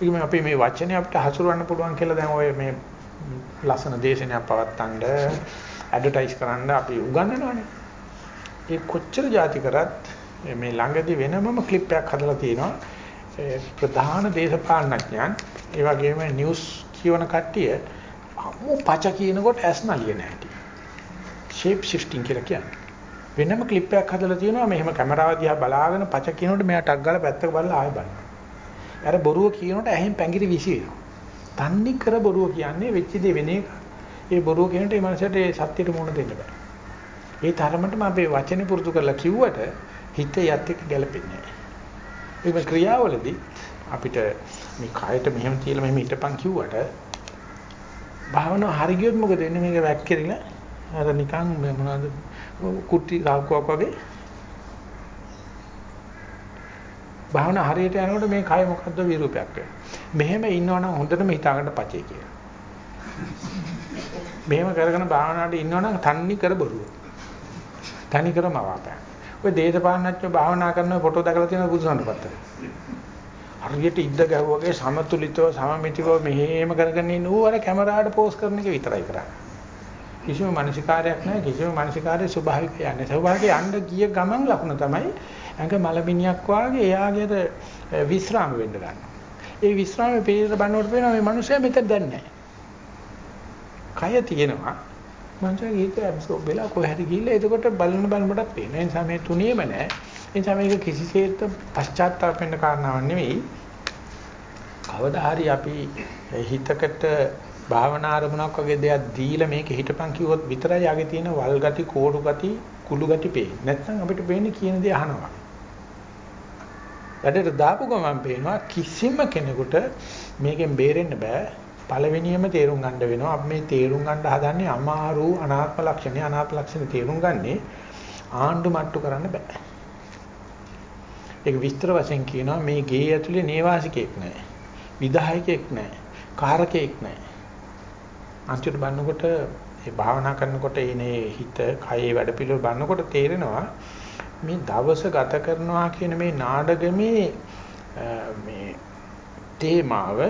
ඒකම අපි මේ වචනේ අපිට හසුරවන්න පුළුවන් කියලා දැන් ඔය මේ ලස්සන දේශනයක් පවත්තන්න ඇඩ්වර්ටයිස් කරන්න අපි උගන්වනවානේ. ඒ කොච්චර જાති කරත් මේ ළඟදී වෙනමම ක්ලිප් එකක් හදලා තියෙනවා. ප්‍රධාන දේශපාලනඥයන් ඒ වගේම නිවුස් කියවන කට්ටිය අමු පච කියනකොට ඇස් නලිය නැහැටි. ෂේප් ෂිෆ්ටිං කියලා කියන්නේ. වෙනම ක්ලිප් එකක් හදලා තියෙනවා මෙහෙම කැමරාව දිහා බලාගෙන පච කියනකොට මෙයා ටක් ගාලා පැත්තක බලලා ආයෙ බලනවා. අර බොරුව කියනකොට ඇහෙන් පැංගිරි විසි වෙනවා. තන්නේ කර බොරුව කියන්නේ වෙච්ච දේ වෙන එක. ඒ බොරුව කියනට ඒ මනසට ඒ සත්‍යයට මුණ දෙන්න බෑ. ඒ තරමටම අපේ වචනේ පුරුදු කරලා කිව්වට හිත යත් එක්ක ගැලපෙන්නේ නැහැ. ඒක ක්‍රියාවලදී අපිට මේ කයට මෙහෙම තියලා මෙහෙම හිටපන් කිව්වට භාවනාව හරි ගියොත් මොකද වෙන්නේ මේක වැක්කිරිලා අර නිකන් මොනවද කුටි රාකුවක් වගේ භාවනා හරියට යනකොට මේ කය මොකද්ද විරූපයක් වෙනවා. මෙහෙම ඉන්නවනම් හොඳටම හිතාගන්න පචේ කියලා. මෙහෙම කරගෙන භාවනාවට ඉන්නවනම් තන්නි කර බොරුව. තනි කරම වාපය. ඔය දේශපාලනඥයෝ භාවනා කරන ෆොටෝ දැකලා තියෙන බුදුසසුන පත්තරේ. හරියට ඉද්ද ගැහුවාගේ සමතුලිතව සමමිතිව මෙහෙම කරගෙන ඉන්න ඌ අර කැමරාවට පෝස් කරන එක විතරයි කරන්නේ. කිසිම මානසිකාරයක් නැහැ කිසිම මානසිකාරයේ ස්වභාවික යන්නේ. ස්වභාවික යන්න ගිය ගමන් ලකුණ තමයි ඇඟ මලබිනියක් වාගේ එයාගේද විස්්‍රාම වෙන්න ගන්නවා. ඒ විස්්‍රාමයේ පිළිර බannකොට පේනවා මේ මිනිස්සයා මෙතන දැන් නැහැ. කය තියෙනවා. මංජාගේ හිත ඇබ්සෝබ් වෙලා කොහේ හරි ගිහිල්ලා එතකොට බලන බලනකොටත් පේන. ඒ නිසා මේ තුනියම නැහැ. ඒ නිසා මේක කිසිසේත් පශ්චාත්තාප වෙන්න කාරණාවක් නෙවෙයි. කවදා හරි අපි හිතකට භාවනා අරමුණක් වගේ දෙයක් දීලා මේක හිතපන් කිව්වොත් විතරයි යගේ තියෙන වල් ගති, කෝඩු ගති, කුළු ගති පේන්නේ. නැත්නම් අපිට පේන්නේ කියන දේ අහනවා. වැඩට දාපු ගමන් පේනවා කිසිම කෙනෙකුට මේකෙන් බේරෙන්න බෑ. පළවෙනියම තේරුම් ගන්න වෙනවා. අපි මේ තේරුම් ගන්න හදන්නේ අමාරු අනාත්ම ලක්ෂණේ අනාත්ම ලක්ෂණ තේරුම් ගන්නේ ආණ්ඩු මට්ටු කරන්න බෑ. ඒක විස්තර වශයෙන් කියනවා මේ ගේ ඇතුලේ නේවාසිකෙක් නැහැ. විදායකෙක් නැහැ. කාරකෙක් නැහැ. අන්තිමට බannකොට ඒ භාවනා කරනකොට එනේ හිත කයේ වැඩ පිළිවෙල බannකොට තේරෙනවා මේ දවස ගත කරනවා කියන මේ නාඩගමේ මේ තේමාව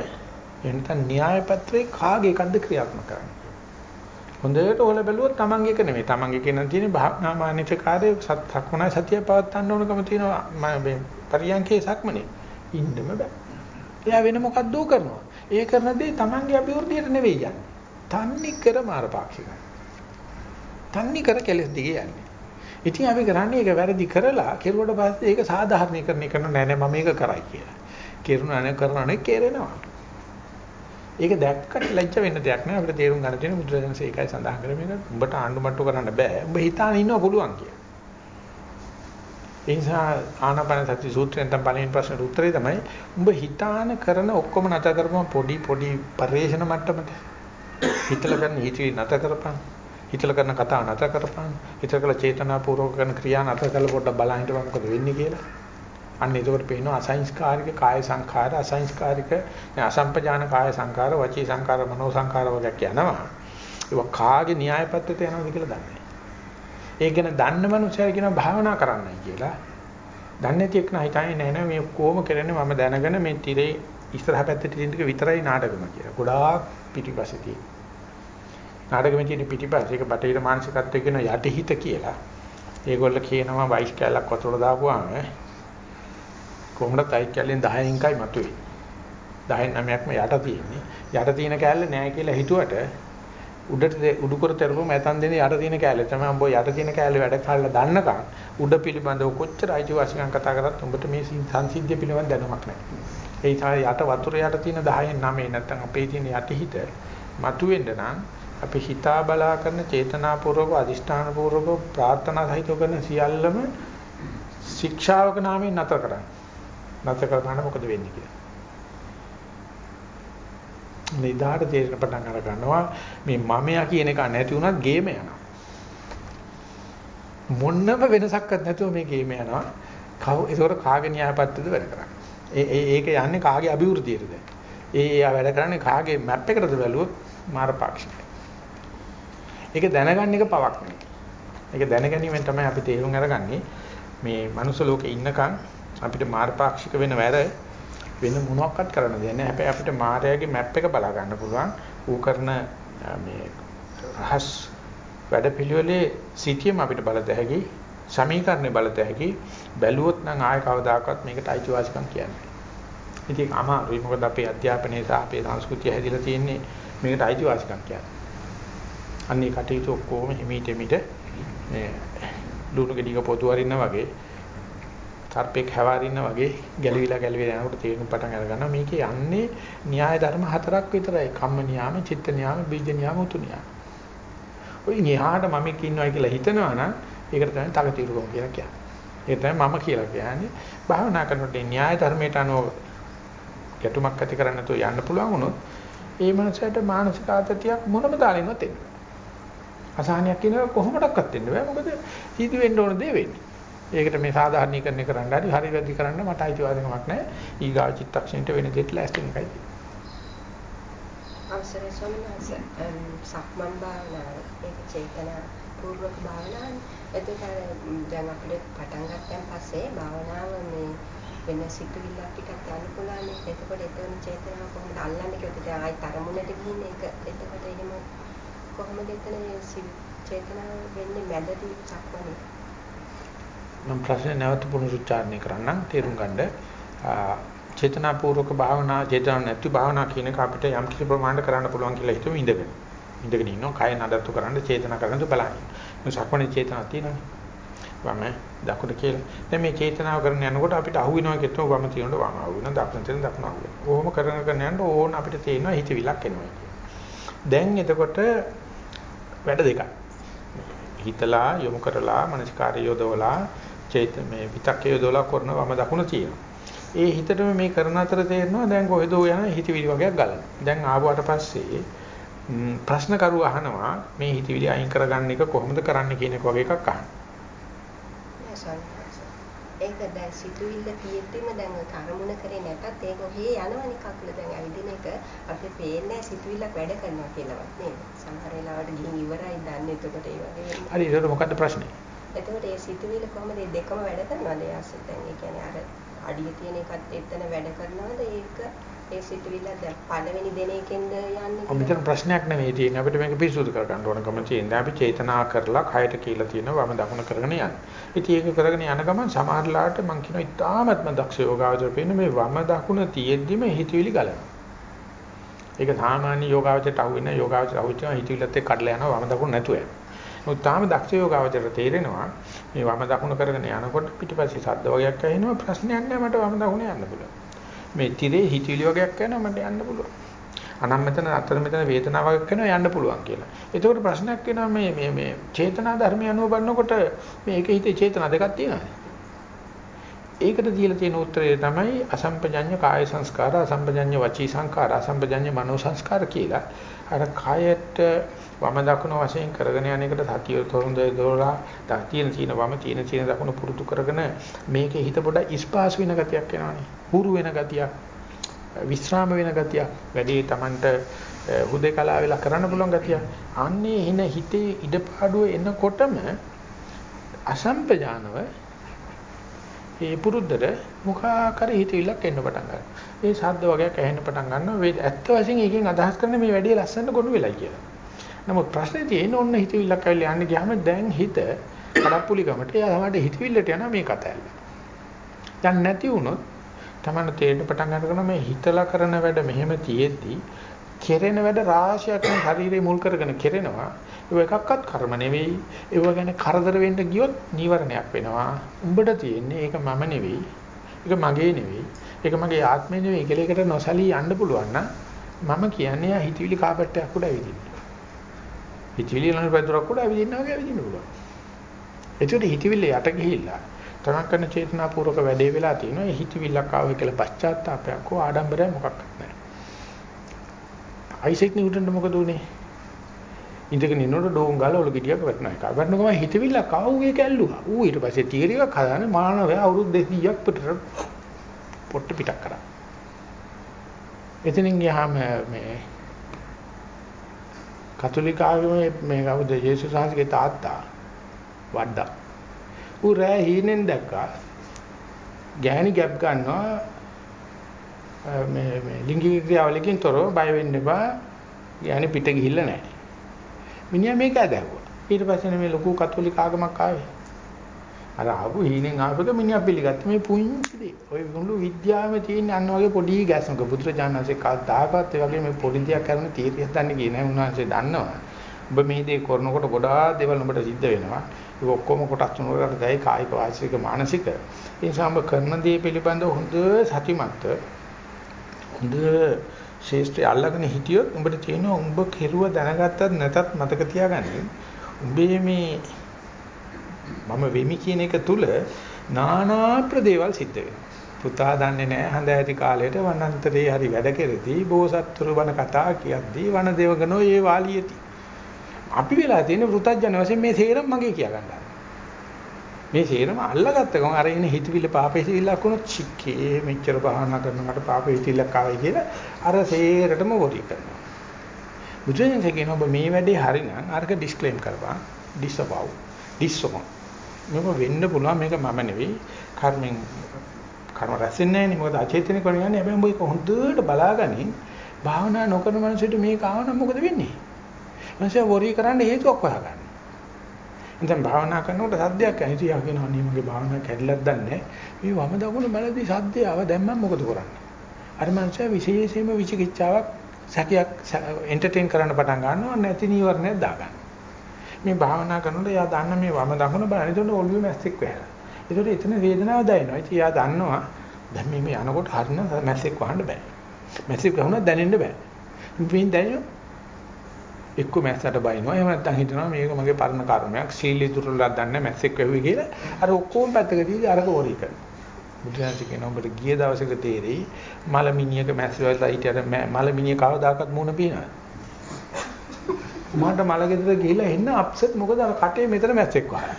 එනතන න්‍යාය පත්‍රේ කාගේ එකක්ද ක්‍රියාත්මක කරන්නේ? හොඳට ඕල බැලුවොත් තමන්ගේ එක නෙමෙයි. තමන්ගේ කියන තියෙන භාවනා මානසිකාරයේ සත්‍යක්මනයි සතිය පවත්වන්න ඕනකම තියෙනවා මේ පරියන්කේ සක්මනේ. ඉන්නම බෑ. එයා වෙන මොකක්ද කරනවා? ඒ කරන දේ තමන්ගේ අභිවෘද්ධියට නෙවෙයි යන්නේ. තන්නේ කර මාරපාක්ෂිකයි. තන්නේ කර කෙලස් දිගේ යන්නේ. ඉතින් අපි කරන්නේ ඒක වැරදි කරලා කෙරුවට පස්සේ ඒක සාධාරණීකරණය කරන නෑ නෑ මම මේක කරයි කියලා. කෙරුණා නේ කරනවා නේ කෙරෙනවා. ඒක දැක්කට ලැජ්ජ වෙන්න දෙයක් නෑ අපිට තේරුම් ගන්න තියෙන බුදුරජාණන්සේ ඒකයි සඳහන් කරේ මේක උඹට ආණ්ඩු මට්ටු කරන්න බෑ. උඹ හිතාන ඉන්නව පුළුවන් කියලා. ඒ නිසා ආනාපාන සති සූත්‍රයෙන් තමයි පළවෙනි ප්‍රශ්නෙට උත්තරේ තමයි උඹ හිතාන කරන ඔක්කොම නැත කරපුවම පොඩි පොඩි පරිේශන මට්ටමට හිතලා කරන හිතේ නැත කරපන් හිතලා කරන කතා නැතර කරපන්. හිතලා කළ චේතනාපූර්වක කරන ක්‍රියා නැතර කළ පොඩ්ඩක් බලන්න හිටපන් මොකද වෙන්නේ කියලා. අන්න ඒකවල පේනවා අසංස්කාරික කාය සංඛාර අසංස්කාරික අසම්පජාන කාය සංඛාර වචී සංඛාර මනෝ සංඛාර වගේ කියනවා. ඒක කාගේ න්‍යාය පත්‍රයට යනවද කියලා දන්නේ නැහැ. ඒක ගැන දන්න මනුස්සයයි කියනවා භාවනා කරන්නයි කියලා. දන්නේ නැති එක්ක හිතන්නේ නැහැ නෑ මේ කොහොම කරන්නේ මම දැනගෙන මේ tire ඉස්සරහ පැත්තේ තියෙන ටික විතරයි නාටකම කියලා. ගොඩාක් පිටිපස්සේ තියෙන. නාටකෙම තියෙන පිටිපස්ස ඒක බටහිර මානසිකත්වයේ කියන යටිහිත කියලා. ඒගොල්ල කියනවා වයිස් කැලක් වතුර දාපුවාම කොහොමද තයි කැලෙන් 10න් කයි මතුවේ. 10න් 9ක්ම යට තියෙන්නේ. යට තියෙන කැලේ නෑ කියලා හිතුවට උඩට උඩුකර තරපුවම ඇතන් දෙන්නේ යට තියෙන කැලේ තමයි උඹ යට තියෙන කැලේ වැඩ කරලා දන්නකම් උඩ පිළිබඳව කොච්චර අයිතිවාසිකම් කතා කරත් උඹට මේ සංසිද්ධිය පිළිබඳ දැනුමක් නැහැ. ඒ තමයි යට වතුර යට තියෙන 10න් 9 නැත්තම් අපේ තියෙන යටිහිත මතුවෙන්න නම් අපි හිතා බලා කරන චේතනාපූර්වක අදිෂ්ඨානපූර්වක ප්‍රාර්ථනා සහිතව කරන සියල්ලම ශික්ෂාවක නාමයෙන් නැතර කරන්න. නැතර කරනකොට මොකද වෙන්නේ කියලා. නිදාට තේරෙන පටන් අර ගන්නවා මේ මමයා කියන එක නැති වුණත් ගේම යනවා. මොන්නම වෙනසක්වත් නැතුව මේ ගේම යනවා. කව ඒකට කාගේ න්‍යායපත්‍යද වැඩ කරන්නේ. ඒ ඒක යන්නේ කාගේ අභිවෘද්ධියටද? ඒ ඒ වැඩ කරන්නේ කාගේ මැප් එකටද බැලුවොත් මාරපාක්ෂිකයි. ඒක දැනගන්න එක පවක් නෙවෙයි. ඒක දැනගැනීමෙන් තමයි අපි තේරුම් අරගන්නේ මේ මනුස්ස ලෝකේ ඉන්නකම් අපිට මාර්ගපාක්ෂික වෙන වැර වෙන මොනවත් කරන්න දෙන්නේ නැහැ. හැබැයි අපිට මායාවේ මැප් එක බලා ගන්න පුළුවන්. ඌ කරන මේ රහස් වැඩපිළිවෙලේ සිටියම අපිට බලත හැකි සමීකරණේ බලත හැකි බැලුවොත් නම් ආය කවදාකවත් මේකට අයිතිවාසිකම් කියන්නේ. ඉතින් අමාරුයි මොකද අපේ අධ්‍යාපනයේ සහ අපේ සංස්කෘතිය හැදිලා තියෙන්නේ මේකට අයිතිවාසිකම් කියන්නේ. අන්නේ කටයුතු ඔක්කොම හිමීට මිට මේ ලුණු ගෙඩියක පොතු වරින්න වගේ සර්පෙක් හැවාරින්න වගේ ගැලවිලා ගැලවිලා යනකොට තේරුම් පටන් අරගන්නවා මේකේ යන්නේ න්‍යාය ධර්ම හතරක් විතරයි කම්ම නියාම චිත්ත නියාම බීජ නියාම උතු නියාම. ඔය නිහාට මම ඉන්නවා කියලා හිතනවා නම් ඒකට තමයි තකතිරුකම් කියලා කියන්නේ. ඒ තමයි මම කියලා කියන්නේ භාවනා කරනකොට න්‍යාය ධර්මයට අනුව ගැටුමක් ඇති කරන්න නැතුව යන්න පුළුවන් වුණොත් ඒ මනසට මානසික ආතතියක් මොනම දාලින්වත් එන්නේ අසහනයක් කියනවා කොහොමඩක්වත් වෙන්න බෑ. මොකද සිදු වෙන්න ඕන දේ වෙන්නේ. ඒකට මේ සාධාරණීකරණය කරන්න හරි හරි වැඩි කරන්න මට අයිතිවාසිකමක් නැහැ. ඊගා චිත්තක්ෂණයට වෙන දෙයට ලෑස්ති එකයි තියෙන්නේ. අවසරයි ස්වාමීන් වහන්සේ සක්මන් භාවනාව ඒක චේතනා පූර්වක භාවනාවනේ. එතකොට දැන් අපිට පටන් ගත්තන් පස්සේ භාවනාව මේ වෙන සිතුවිල්ලක් ටිකක් යන්න පුළුවන්. එතකොට එතන චේතනාව කොහොමද අල්ලන්නේ කියලා දැන් ආයි තරමුණට ගිහින් ඒක එතකොට එහෙම කොහොමද එතන චේතනාව වෙන්නේ මැදදී සක්මනේ? මම ප්‍රශ්නේ නැවත පුනරුච්චාරණය කරන්නම් තේරුම් ගන්න. චේතනාපූර්වක භාවනා චේතනා නැති භාවනා කියන එක අපිට යම් කිසි ප්‍රමාණයකට කරන්න පුළුවන් කියලා හිතමු ඉඳගෙන. ඉඳගෙන ඉන්නවා කය නඩත්තු කරන්න චේතනා කරන්න බලන්න. මේ සක්මනේ චේතනා තියෙනවනේ. වම දකුණ කියලා. දැන් මේ චේතනාව කරන යනකොට අපිට අහු වෙනවා කියතෝ වම තියෙනකොට වම අහු වෙනවා දකුණ තියෙන දකුණ අහු වෙනවා. ඕම කරන කරන යනකොට ඕන අපිට තේරෙනවා හිතවිලක් එනවා දැන් එතකොට වැඩ දෙකක්. හිතලා යොමු කරලා මනස්කාරය යොදවලා චේත මේ විතක්කය යොදවලා කරන වම දකුණ තියෙනවා. ඒ හිතටම මේ කරන අතර තේරෙනවා දැන් කොහෙදෝ යන හිතවිලි වගේක් ගලන. දැන් ආවට පස්සේ ප්‍රශ්න කරු අහනවා මේ හිතවිලි අයින් කරගන්න එක කොහොමද කරන්න කියන එක වගේ එකක් අහනවා. ඒක දැන් සිතුවිල්ල තියෙද්දිම දැන් ඔය කරමුණ කරේ නැතත් ඒක ඔහේ යනවනේ කකුල දැන් ඇවිදින එක අපිට පේන්නේ සිතුවිල්ලක් වැඩ කරනවා කියලාවත් නේද? සමහර වෙලාවට ගිහින් ඉවරයි දන්නේ. එතකොට ඒ වගේ හරි ඒකට මොකද්ද ප්‍රශ්නේ? එතකොට ඒ සිතුවිල්ල කොහොමද? මේ දෙකම වැඩ කරනවද? ඒ අසත් දැන් ඒ කියන්නේ අර අඩිය තියෙන එකත් එතන වැඩ කරනවද? ඒක ඒ සිතුවිල්ල දැන් පළවෙනි දින එකෙන්ද යන්නේ මෙතන ප්‍රශ්නයක් නෙවෙයි තියෙන්නේ අපිට මේක පිරිසුදු කරගන්න ඕනකම තියෙනවා අපි චේතනා කරලා කයට කියලා තියෙනවා වම දකුණ කරගෙන යන්න. ඉතින් ඒක කරගෙන යන ගමන් සමහරලාට මම කියනවා ඉතාමත්ම දක්ෂ යෝගාවචර පේන මේ වම දකුණ තියෙද්දිම හිතවිලි ගලනවා. ඒක සාමාන්‍ය යෝගාවචරයට අහු වෙන යෝගාවචර අහු වෙනවා හිතවිලත් එක්ක කඩලා යනවා වම දකුණ නැතුව යනවා. මොකද තාම දක්ෂ යෝගාවචර තේරෙනවා මේ වම දකුණ කරගෙන යනකොට පිටිපස්සේ ශබ්ද වගේක් ඇහෙනවා ප්‍රශ්නයක් නැහැ මට වම දකුණ යන්න පුළුවන්. මේ tire හිතවිලි වගේක් කරනවා මට යන්න පුළුවන්. අනම් මෙතන අතර මෙතන වේදනාවක් කරනවා යන්න පුළුවන් කියලා. ඒකෝට ප්‍රශ්නයක් වෙනවා මේ මේ මේ චේතනා ධර්මය අනුව බලනකොට මේකේ හිතේ චේතනා දෙකක් තියෙනවා. ඒකට දීලා තියෙන උත්තරය තමයි අසම්පජඤ්ඤ කාය සංස්කාර, අසම්පජඤ්ඤ වචී සංස්කාර, අසම්පජඤ්ඤ මනෝ සංස්කාර කියලා. අර කායයට වම දකුණ වශයෙන් කරගෙන යන එකට සතිය තොරඳ දෝලා තියෙන තියෙන වම තියෙන තියෙන දකුණ පුරුදු කරගෙන මේකේ හිත පොඩ ඉස්පාස් වෙන ගතියක් එනවනේ. හුරු වෙන ගතියක්, විස්්‍රාම වෙන ගතියක්, වැඩි Tamanට හුදේකලා වෙලා කරන්න පුළුවන් ගතියක්. අන්නේ එන හිතේ ඉඩපාඩුව එනකොටම අසම්පජානව ඒ පුරුද්දට මුඛාකර හිතවිල්ලක් එන්න පටන් ගන්නවා. ඒ ශබ්ද වගේක් ඇහෙන්න පටන් ගන්නවා. ඇත්ත වශයෙන් එකෙන් අදහස් කරන්නේ මේ වැඩේ ලස්සනට ගොනු වෙලයි කියලා. නමුත් ප්‍රශ්නේ තියෙන්නේ ඔන්න හිතවිල්ලක් ඇවිල්ලා යන්න ගියාම දැන් හිත කඩප්පුලි ගමට එයා තමයි හිතවිල්ලට යනවා මේ කතාව. දැන් නැති වුණොත් තමන්න තේරෙන්න පටන් ගන්නවා මේ හිතලා කරන වැඩ මෙහෙම තියෙද්දි කෙරෙන වැඩ රාශියක් මේ ශරීරේ මුල් කරගෙන කෙරෙනවා. ඒව එකක්වත් කර්ම නෙවෙයි. ඒව ගැන කරදර වෙන්න ගියොත් නීවරණයක් වෙනවා. උඹට තියෙන්නේ ඒක මම නෙවෙයි. ඒක මගේ නෙවෙයි. ඒක මගේ ආත්මය නෙවෙයි කියලා එකට නොසලී යන්න පුළුවන් නම් මම කියන්නේ හිතවිලි කාපට්ටයක් උඩ ඇවිදින්න. හිතවිලි වල පැදුරක් උඩ ඇවිදින්න වගේ ඇවිදින්න පුළුවන්. ඒකට හිතවිල්ල යට ගිහිල්ලා තමන් කරන චේතනාපූර්වක වැඩේ වෙලා තියෙනවා. ඒ හිතවිල්ලක් ආවේ කියලා පශ්චාත්තාවයක් හෝ ආඩම්බරයක් මොකක්වත් නැහැ. අයිසෙක් නිව්ටන්ට මොකද උනේ? ඉඳගෙන ඉන්නකොට ඩෝන් ගාලා ඔල ගෙඩියක් වටනවා එක. වටන ගමන් හිතවිල්ලක් ආවුවේ කැල්ලුවා. ඌ ඊට පස්සේ තීරියක් හදාන්නේ මානවයා අවුරුදු 200ක් පිටර පොට්ට පිටක් කරා. එතනින් ගියාම මේ කතෝලික ආගමේ මේ කවුද යේසුස් වහන්සේගේ තාත්තා වඩා. ඌ රෑ හීනෙන් දැක්කා. ගෑණි ගැප් ගන්නවා මේ මේ ලිංගික ක්‍රියාවලකින් තොරව බය වෙන්න එපා. ගෑණි පිට ගිහිල්ලා නැහැ. මිනිහා මේක ඇදහුවා. ඊට පස්සේ මේ ලොකු කතෝලික ආගමක් ආවේ. අර ආපු හීනෙන් ආපක මිනිහා පිළිගත්ත මේ පුංචි දේ. ඔය මුළු විද්‍යාවෙම තියෙන අන්න වගේ පොඩි ගැස්මක බුදුරජාණන්සේ කවදාකවත් ඒ වගේ මේ පොඩි දෙයක් කරන තීරිය හදන්න ගියේ නැහැ. උන්වහන්සේ දන්නවා. ඔබ මේ දේ කරනකොට ගොඩාක් දේවල් ඔබට සිද්ධ වෙනවා. ඒක ඔක්කොම කොටස් තුනකට දැයි කායික වාචික මානසික. ඒ නිසා ඔබ කරන දේ පිළිබඳව හොඳ සතිමත් හොඳ ශේෂ්ත්‍රය අල්ලගෙන හිටියොත් උඹට තියෙනවා උඹ කෙරුව දැනගත්තත් නැතත් මතක තියාගන්න. උඹේ මේ මම වෙමි කියන එක තුල නානා ප්‍රදේවල් සිද්ධ වෙනවා. පුතා දන්නේ නැහැ හඳ ඇති කාලයට වනාන්තරේ හරි වැඩ කෙරෙදී බෝසත්තුරු බණ කතා කියද්දී වන දේවගනෝ ඒ වාලියති. අපි වෙලා තියෙන වෘතජන වශයෙන් මේ සේරම මගේ කියා ගන්නවා. මේ සේරම අල්ලගත්ත ගමන් අර ඉන්නේ හිතවිල්ල පාපේ හිතවිල්ලක් වුණොත් චික්කේ මෙච්චර බහනා කරනකට පාපේ හිතවිල්ලක් ආවයි කියලා අර සේරටම වොරි කරනවා. බුදුන් කියනවා ඔබ මේ වැඩේ හරිනම් අරක ඩිස්ක්ලේම් කරපන් ඩිසවව් ඩිස්සොන් මේක වෙන්න පුළුවන් මේක මම නෙවෙයි. කර්මෙන් කර්ම රැස් වෙන්නේ නැහැ නේ. මොකද අචේතනික කරන්නේ හැබැයි මේක හොඳට බලාගනින් භාවනා නොකරන මනුස්සයට මේක ආවනම් මොකද වෙන්නේ? මනුස්සයා වොරි කරන්න හේතුවක් හොයාගන්න. දැන් භාවනා කරනකොට සද්දයක් ඇහිලා තියා කියනවා අනේ මගේ භාවනා කැඩිලක් දන්නේ මේ වම දකුණ බලද්දි සද්දය ආව දැන් මම මොකද කරන්නේ? අර මනුස්සයා විශේෂයෙන්ම විචිකිච්ඡාවක් සැකයක් එන්ටර්ටේන් කරන්න පටන් ගන්නවා නැති නීවරණයක් දාගන්න මේ භාවනා කරනකොට එයා දන්න මේ වම දකුණ බලන. ඒතකොට ඔළුවේ මැස්සෙක් වැහැලා. ඒතකොට එතන වේදනාව දැනෙනවා. ඉතින් එයා දන්නවා දැන් මේ මේ යනකොට හරින මැස්සෙක් වහන්න බෑ. මැස්සෙක් වහුණා දැනෙන්න බෑ. මේ දැනෙනවා එක්ක මැස්සට බයිනවා එහෙම නැත්නම් හිතනවා මේක මගේ පරණ කර්මයක් සීලී දුර්වලක් දන්නේ මැස්සෙක් වැහුවේ කියලා අර ඔක්කොම පැත්තක දීලා අරක වරි කරනවා බුදුහන්සේ කියනවා ඔබට ගිය දවසක තේරෙයි මලමිනියක මැස්ස වලට හිටියට මලමිනිය කවදාකවත් මුණ පීනවද මට මල ගෙදර ගිහිල්ලා එන්න අප්සෙට් මොකද අර කටේ මෙතන මැස්සෙක් වහලා.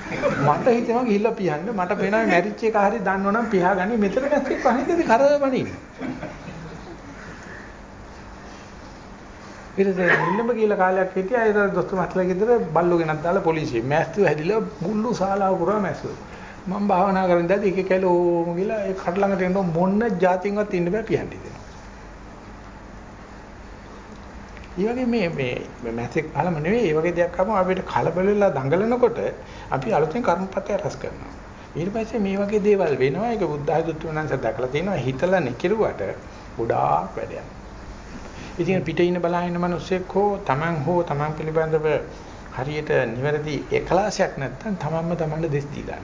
මට හිතෙනවා ගිහිල්ලා පියන්න. මට පේනවා මැරිච් එක හරි දන්නවනම් පියාගනි මෙතන මැස්සෙක් වහින්නද කරවණින් ඊට පස්සේ නිල්ලඹ කියලා කාලයක් හිටියා. ඒ දොස්තර මහත්තයා ගෙදර බල්ලෝ ගෙනත් දාලා පොලිසිය මැස්සු හැදිලා මුළු ශාලාව පුරා මැස්සු මම භාවනා කරන දාද එක කැලෝම ගිහලා ඒ කට ළඟට එන්න මොන්න જાතින්වත් ඉන්න බෑ පියන්ටි දෙනවා. ඒ වගේ මේ මේ මැස්සෙක් පහලම නෙවෙයි ඒ වගේ දෙයක් ආවම අපිට කලබල වෙලා දඟලනකොට අපි අලුතෙන් කර්මපතය රැස් කරනවා. ඊට පස්සේ මේ වගේ දේවල් වෙනවා ඒක බුද්ධ ආධුත්වනන්ස දැකලා තියෙනවා හිතලා නිකිරුවට ගොඩාක් වැඩ යනවා. ඉතින් පිටේ ඉන්න බලහින්න මිනිස්සෙක් හෝ Taman හෝ Taman පිළිබඳව හරියට නිවැරදි එකලාසයක් නැත්නම් Tamanම Tamanට දෙස් දීලා.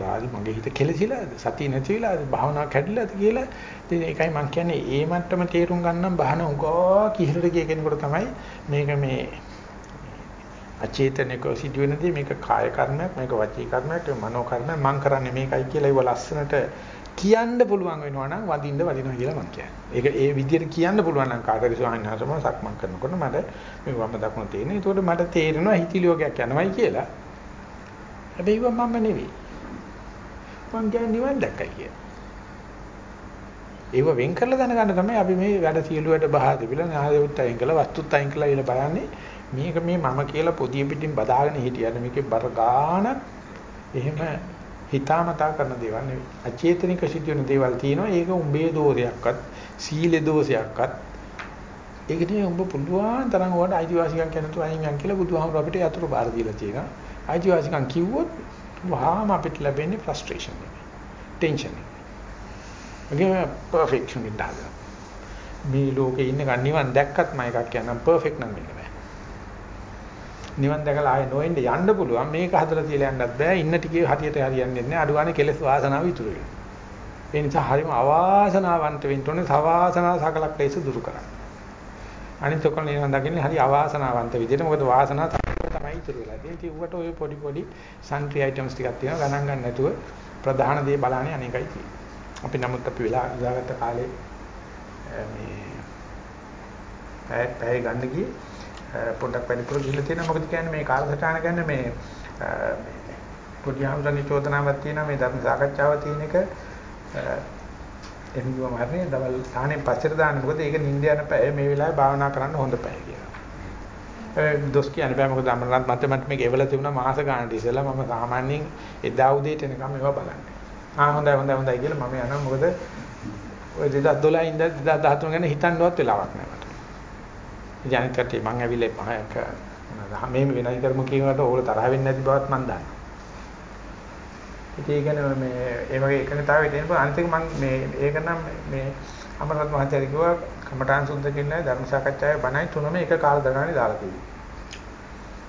අපරාධ මගේ හිත කෙලසිලාද සතිය නැති වෙලාද භාවනා කැඩිලාද කියලා ඉතින් ඒකයි මම කියන්නේ ඒ මට්ටම තේරුම් ගන්නම් බහන උගා කිහිරට ගිය කෙනෙකුට තමයි මේක මේ අචේතනික සිදුවෙනදී මේක කාය කර්මයක් මේක වචී කර්මයක් මේක මනෝ කර්මයක් මම කරන්නේ මේකයි කියලා ඒව ලස්සනට කියන්න පුළුවන් වෙනවා නම් වදින්න වදිනවා කියලා මම කියන්නේ. ඒක ඒ විදිහට කියන්න පුළුවන් නම් කාටද ස්වාමීන් වහන්සේම සක්මන් කරනකොට මට මේ වම දකුණ තියෙන. ඒකට මට තේරෙනවා හිතිලියෝගයක් යනවායි කියලා. හැබැයි මම නෙවෙයි. මං කියන්නේ නිවන් දැක්කයි කියලා. ඒව වෙන් කරලා දැනගන්න තමයි අපි මේ වැඩ සියලුවට බහා දෙවිලා නායුත් අයින් කළා වස්තුත් අයින් කළා කියලා බලන්නේ. මේක මේ මම කියලා පොදිය පිටින් බදාගෙන හිටියද මේකේ බර ගානක් එහෙම හිතාමතා කරන දේවල් නෙවෙයි. අචේතනික සිදුවෙන දේවල් තියෙනවා. ඒක උඹේ දෝෂයක්වත්, සීලේ දෝෂයක්වත්. ඒකට උඹ පුළුවන් තරම් වඩ අයිතිවාසිකම් කියනතු අයින් යන් කියලා බුදුහාමුදුර අපිට යතුරු බාර දීලා තියෙනවා. අයිතිවාසිකම් කිව්වොත් වහාම අපිට ලැබෙන්නේ ෆ්‍රස්ට්‍රේෂන් එක. ටෙන්ෂන් එක. මගේ පර්ෆෙක්ෂන් එක දාලා. මේ ලෝකේ ඉන්න ගන්නවන් දැක්කත් මම එකක් කියන්නම් පර්ෆෙක්ට් නම් වෙන්න බෑ. නිවන් දැකලා ආයේ නොඑන්න යන්න පුළුවන් මේක හදලා තියලා යන්නත් බෑ ඉන්න ටිකේ හරියට හරියන්නේ නැහැ අඩු ගානේ කෙලස් වාසනාව ඉතුරු වෙනවා ඒ නිසා හරිම අවාසනාවන්ත වෙන්න ඕනේ සවාසනා සකලක් ලේස දුරු කරන්න අනිත් ඔක්කොම නිවන් දකින්නේ හරි අවාසනාවන්ත විදිහට මොකද වාසනාව තමයි ඉතුරු වෙලා තියෙන්නේ. ඒකට ඔය පොඩි පොඩි සන්ට්‍රි අයිටම්ස් ටිකක් තියෙනවා. ගණන් ගන්න නැතුව ප්‍රධාන දේ බලන්නේ අනේකයි තියෙන්නේ. අපි නමුත් අපි වෙලා ඉඳාගත්ත කාලේ මේ පැය ගන්න ගියේ පොඩ්ඩක් වැඩිපුර ගිහිල්ලා තියෙනවා. මොකද කියන්නේ මේ කාලසටහන ගන්න මේ පොඩි ආමරණි චෝදනාවක් තියෙනවා. මේ ධර්ම සාකච්ඡාව තියෙන එක එහෙම කිව්වම හරිනේ දවල් තානේ පස්සට දාන්න. මොකද ඒක නිින්ද යන පැය. මේ වෙලාවේ භාවනා කරන්න හොඳ පැය කියලා. ඒ දොස් කියන්න බෑ මොකද අමරණත් මට මට මේක එවලා තිබුණා මාස ගානට ඉස්සෙල්ලා මම සාමාන්‍යයෙන් එදා උදේට එනකම් ඒවා බලන්නේ. ආ හොඳයි හොඳයි හොඳයි කියලා මම යනවා මොකද ඔය 2012 ඉඳන් 2013 ගැන හිතන්නවත් වෙලාවක් නැහැ. ඉතින් අනිත් කට්ටිය මං ඇවිල්ලා පහයක මේ වෙනයි කරමු කියනකොට ඕගොල්ලෝ තරහ වෙන්නේ නැති බවත් මං දන්නවා. ඉතින් ඒ කියන්නේ මේ ඒ වගේ එකනතාවයේ තියෙනකොට අනිත් එක මං මේ ඒක නම් මේ අමරත් මහත්තයා කිව්වා කමඨාන් සුද්ධ කියන්නේ ධර්ම සාකච්ඡාවේ බණයි තුනම එක කාල දරානේ දාලා තියෙනවා.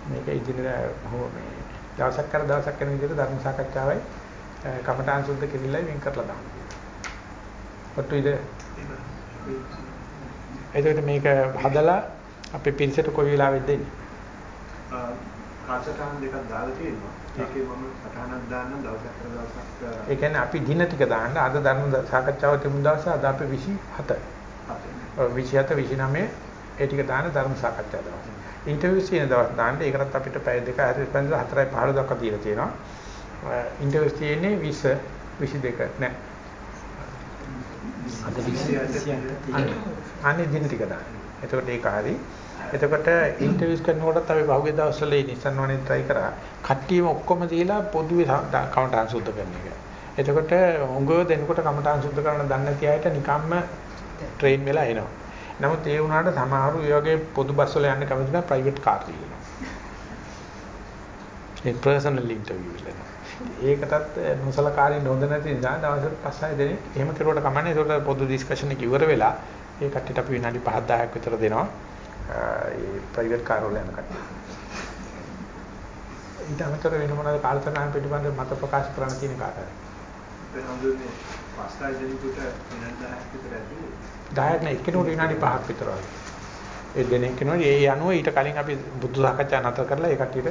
මේක ඉදිරියට හෝ මේ දවසක් කර දවසක් කරන විදිහට ධර්ම සාකච්ඡාවයි කමඨාන් සුද්ධ කෙලිල්ලයි වෙන් කරලා දානවා. ඔට්ටුයිද? එතකොට මේක හදලා අපේ පිරිසට කොයි වෙලාවෙද දෙන්නේ? කාසටහන් දෙකක් දාලා තියෙනවා. ඒකේ මම සටහනක් දාන්න දවසක් කර දවසක් ඒ කියන්නේ අපි දින ටික දාන්න අද ධර්ම සාකච්ඡාව තිබුණ දවස අද අපි 27. 27 29 ඒ ටික දාන්න ධර්ම සාකච්ඡා දවස්. ඉන්ටර්විව්ස් තියෙන දවස් දාන්න ඒකටත් අපිට පැය දෙක හරි පන්දල 4යි 15 දක්වා දීලා තියෙනවා. ඉන්ටර්විව්ස් තියෙන්නේ 20 22 නෑ. අද 20 අනේ දින ටික දාන්න. එතකොට ඒක හරි. එතකොට ඉන්ටර්විව්ස් කරනකොටත් අපි පහුගිය දවස්වල Nissan වනේ try කරා. කට්ටියම ඔක්කොම දීලා පොදුවේ කමටහන් සුද්ධ කරන එක. එතකොට උංගව දෙනකොට කමටහන් සුද්ධ කරන දන්නේ නැති අයට නිකම්ම ට්‍රේන් වෙලා එනවා. නමුත් ඒ වුණාට සමහරු ඒ වගේ පොදු බස් වල යන්න කැමති නැහැ ප්‍රයිවට් කාර් තියෙනවා. ඒ පර්සනල් ඉන්ටර්විව් වල. ඒකටත් නොසලකාරින් හොඳ නැති නිසා දවසට 5-6 දෙනෙක් එහෙම කරුවට කමන්නේ. ඒකට පොදු ඩිස්කෂන් එක ඉවර වෙලා ඒ කට්ටියට අපි විනාඩි 5-10ක් විතර දෙනවා. ඒ ප්‍රයිවට් කාර් වල යන කට්ටිය. ඊට අමතරව වෙන මොනවද කාලසටහන පිටිබඳ මත ප්‍රකාශ කරන්න තියෙන කාටද? අපේ හඳුන්නේ පස්කායි දෙනෙකුට විනාඩි 10ක් විතර ඇතුළේ 10ක් නේ එක්කෙනෙකුට විනාඩි 5ක් විතර වගේ. ඒ දෙනෙක් කෙනා ඒ අනුව ඊට කලින් අපි බුද්ධ සාකච්ඡා නතර කරලා ඒ කට්ටියට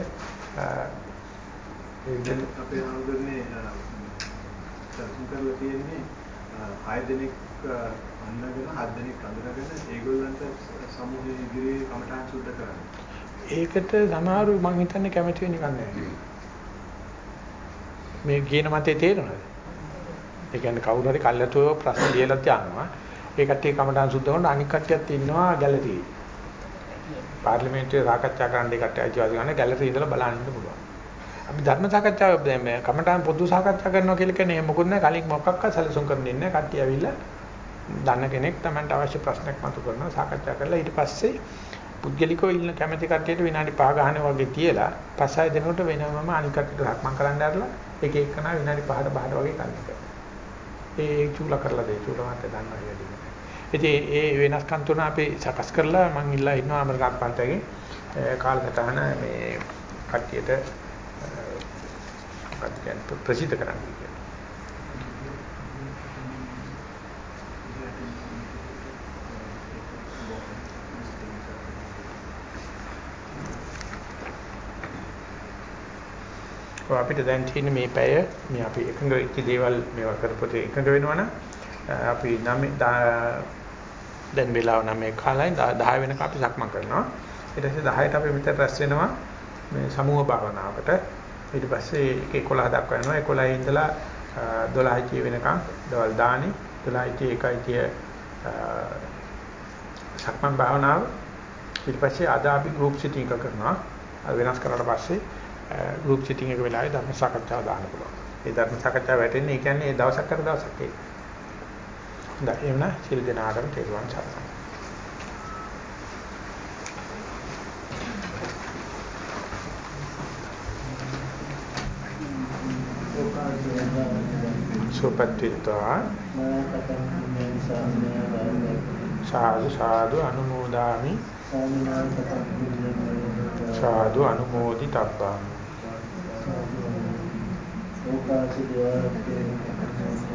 දැන් අපේ හඳුන්නේ සතුන් කරලා තියෙන්නේ හය දෙනෙක් අන්නගෙන හත් දෙනෙක් අඳුනගෙන ඒගොල්ලන්ට සමූහයේ ඉදිරියේ කමඨාන් සුද්ධ කරන්නේ. ඒකට සමහරු මං හිතන්නේ කැමති වෙන්නේ නැහැ. මේ කියන මතේ තේරෙනවද? ඒ කියන්නේ කවුරු හරි කල්ලාතෝ ප්‍රශ්න ලියලා තියනවා. ඒ කට්ටිය කමටහන් සුද්ධ කරන අනික් කට්ටියත් ඉන්නවා ගැලරියේ. පාර්ලිමේන්තුවේ සාකච්ඡා කරන්න ඒ කට්ටිය අයිතිවාසිකම් ගන්න ගැලරියේ ඉඳලා බලන්න ඉන්න පුළුවන්. අපි ධර්ම සාකච්ඡාව දැන් මේ කමටහන් පොදු සාකච්ඡා කරනවා කියලා කියන්නේ මොකුත් නැහැ කලින් මොකක්වත් සැලසුම් කරන්නේ නැහැ. කට්ටිය ඇවිල්ලා දන්න කෙනෙක් Tamanට අවශ්‍ය ප්‍රශ්නයක් මතු කරනවා සාකච්ඡා කරලා ඊට පස්සේ පුද්ගලිකව ඉන්න කැමැති කට්ටියට විනාඩි 5 ගහන වගේ තියලා පස්සය දෙනකොට වෙනමම අනික් කට්ටියට සක්මන් කරන්න ඇරලා එක එකනා විනාඩි 5ට 5ට වගේ කල්ප කරනවා. ඒ චූල කරලා දෙයි චූලවන්ත දන්නවා වැඩි. ඉතින් ඒ වෙනස්කම් තුන අපි සකස් කරලා මම ඉල්ලා ඉන්නවා අමරකාත් පන්තගේ කාලසටහන මේ කට්ටියට ප්‍රසිද්ධ කරන්න කියලා. අපිට දැන් තියෙන මේ පැය මේ අපි එකඟ වෙච්ච දේවල් මේවා කරපොත එකඟ වෙනවනම් අපි 9 දැන් වෙලාව 9 කාලයි 10 වෙනකම් අපි සක්මන් කරනවා. ඊට පස්සේ 10ට අපි මෙතන රැස් වෙනවා මේ සමූහ භාවනාවකට. ඊට පස්සේ එක 11 දක්වා යනවා. 11 ඉඳලා 12 වෙනකම් දවල් දානි. 12 1යි සක්මන් භාවනාව. ඊට පස්සේ අද අපි ගෲප් සිටින් එක කරනවා. වෙනස් කරලා පස්සේ ගෲප් සිටින් එක වෙලාවේ ධර්ම සාකච්ඡාව දාන්න පුළුවන්. ඒ ධර්ම සාකච්ඡාව වැටෙන්නේ ඒ කියන්නේ දවසක් කර දවසක් ඒක. හොඳයි එවන සිල් දනාඩම කෙරුවන් සරණයි. සුපත්තිත්වා සාදු සාදු අනුමෝදාමි සාදු අනුමෝදි තබ්බා ඕකාසි දේවාලේ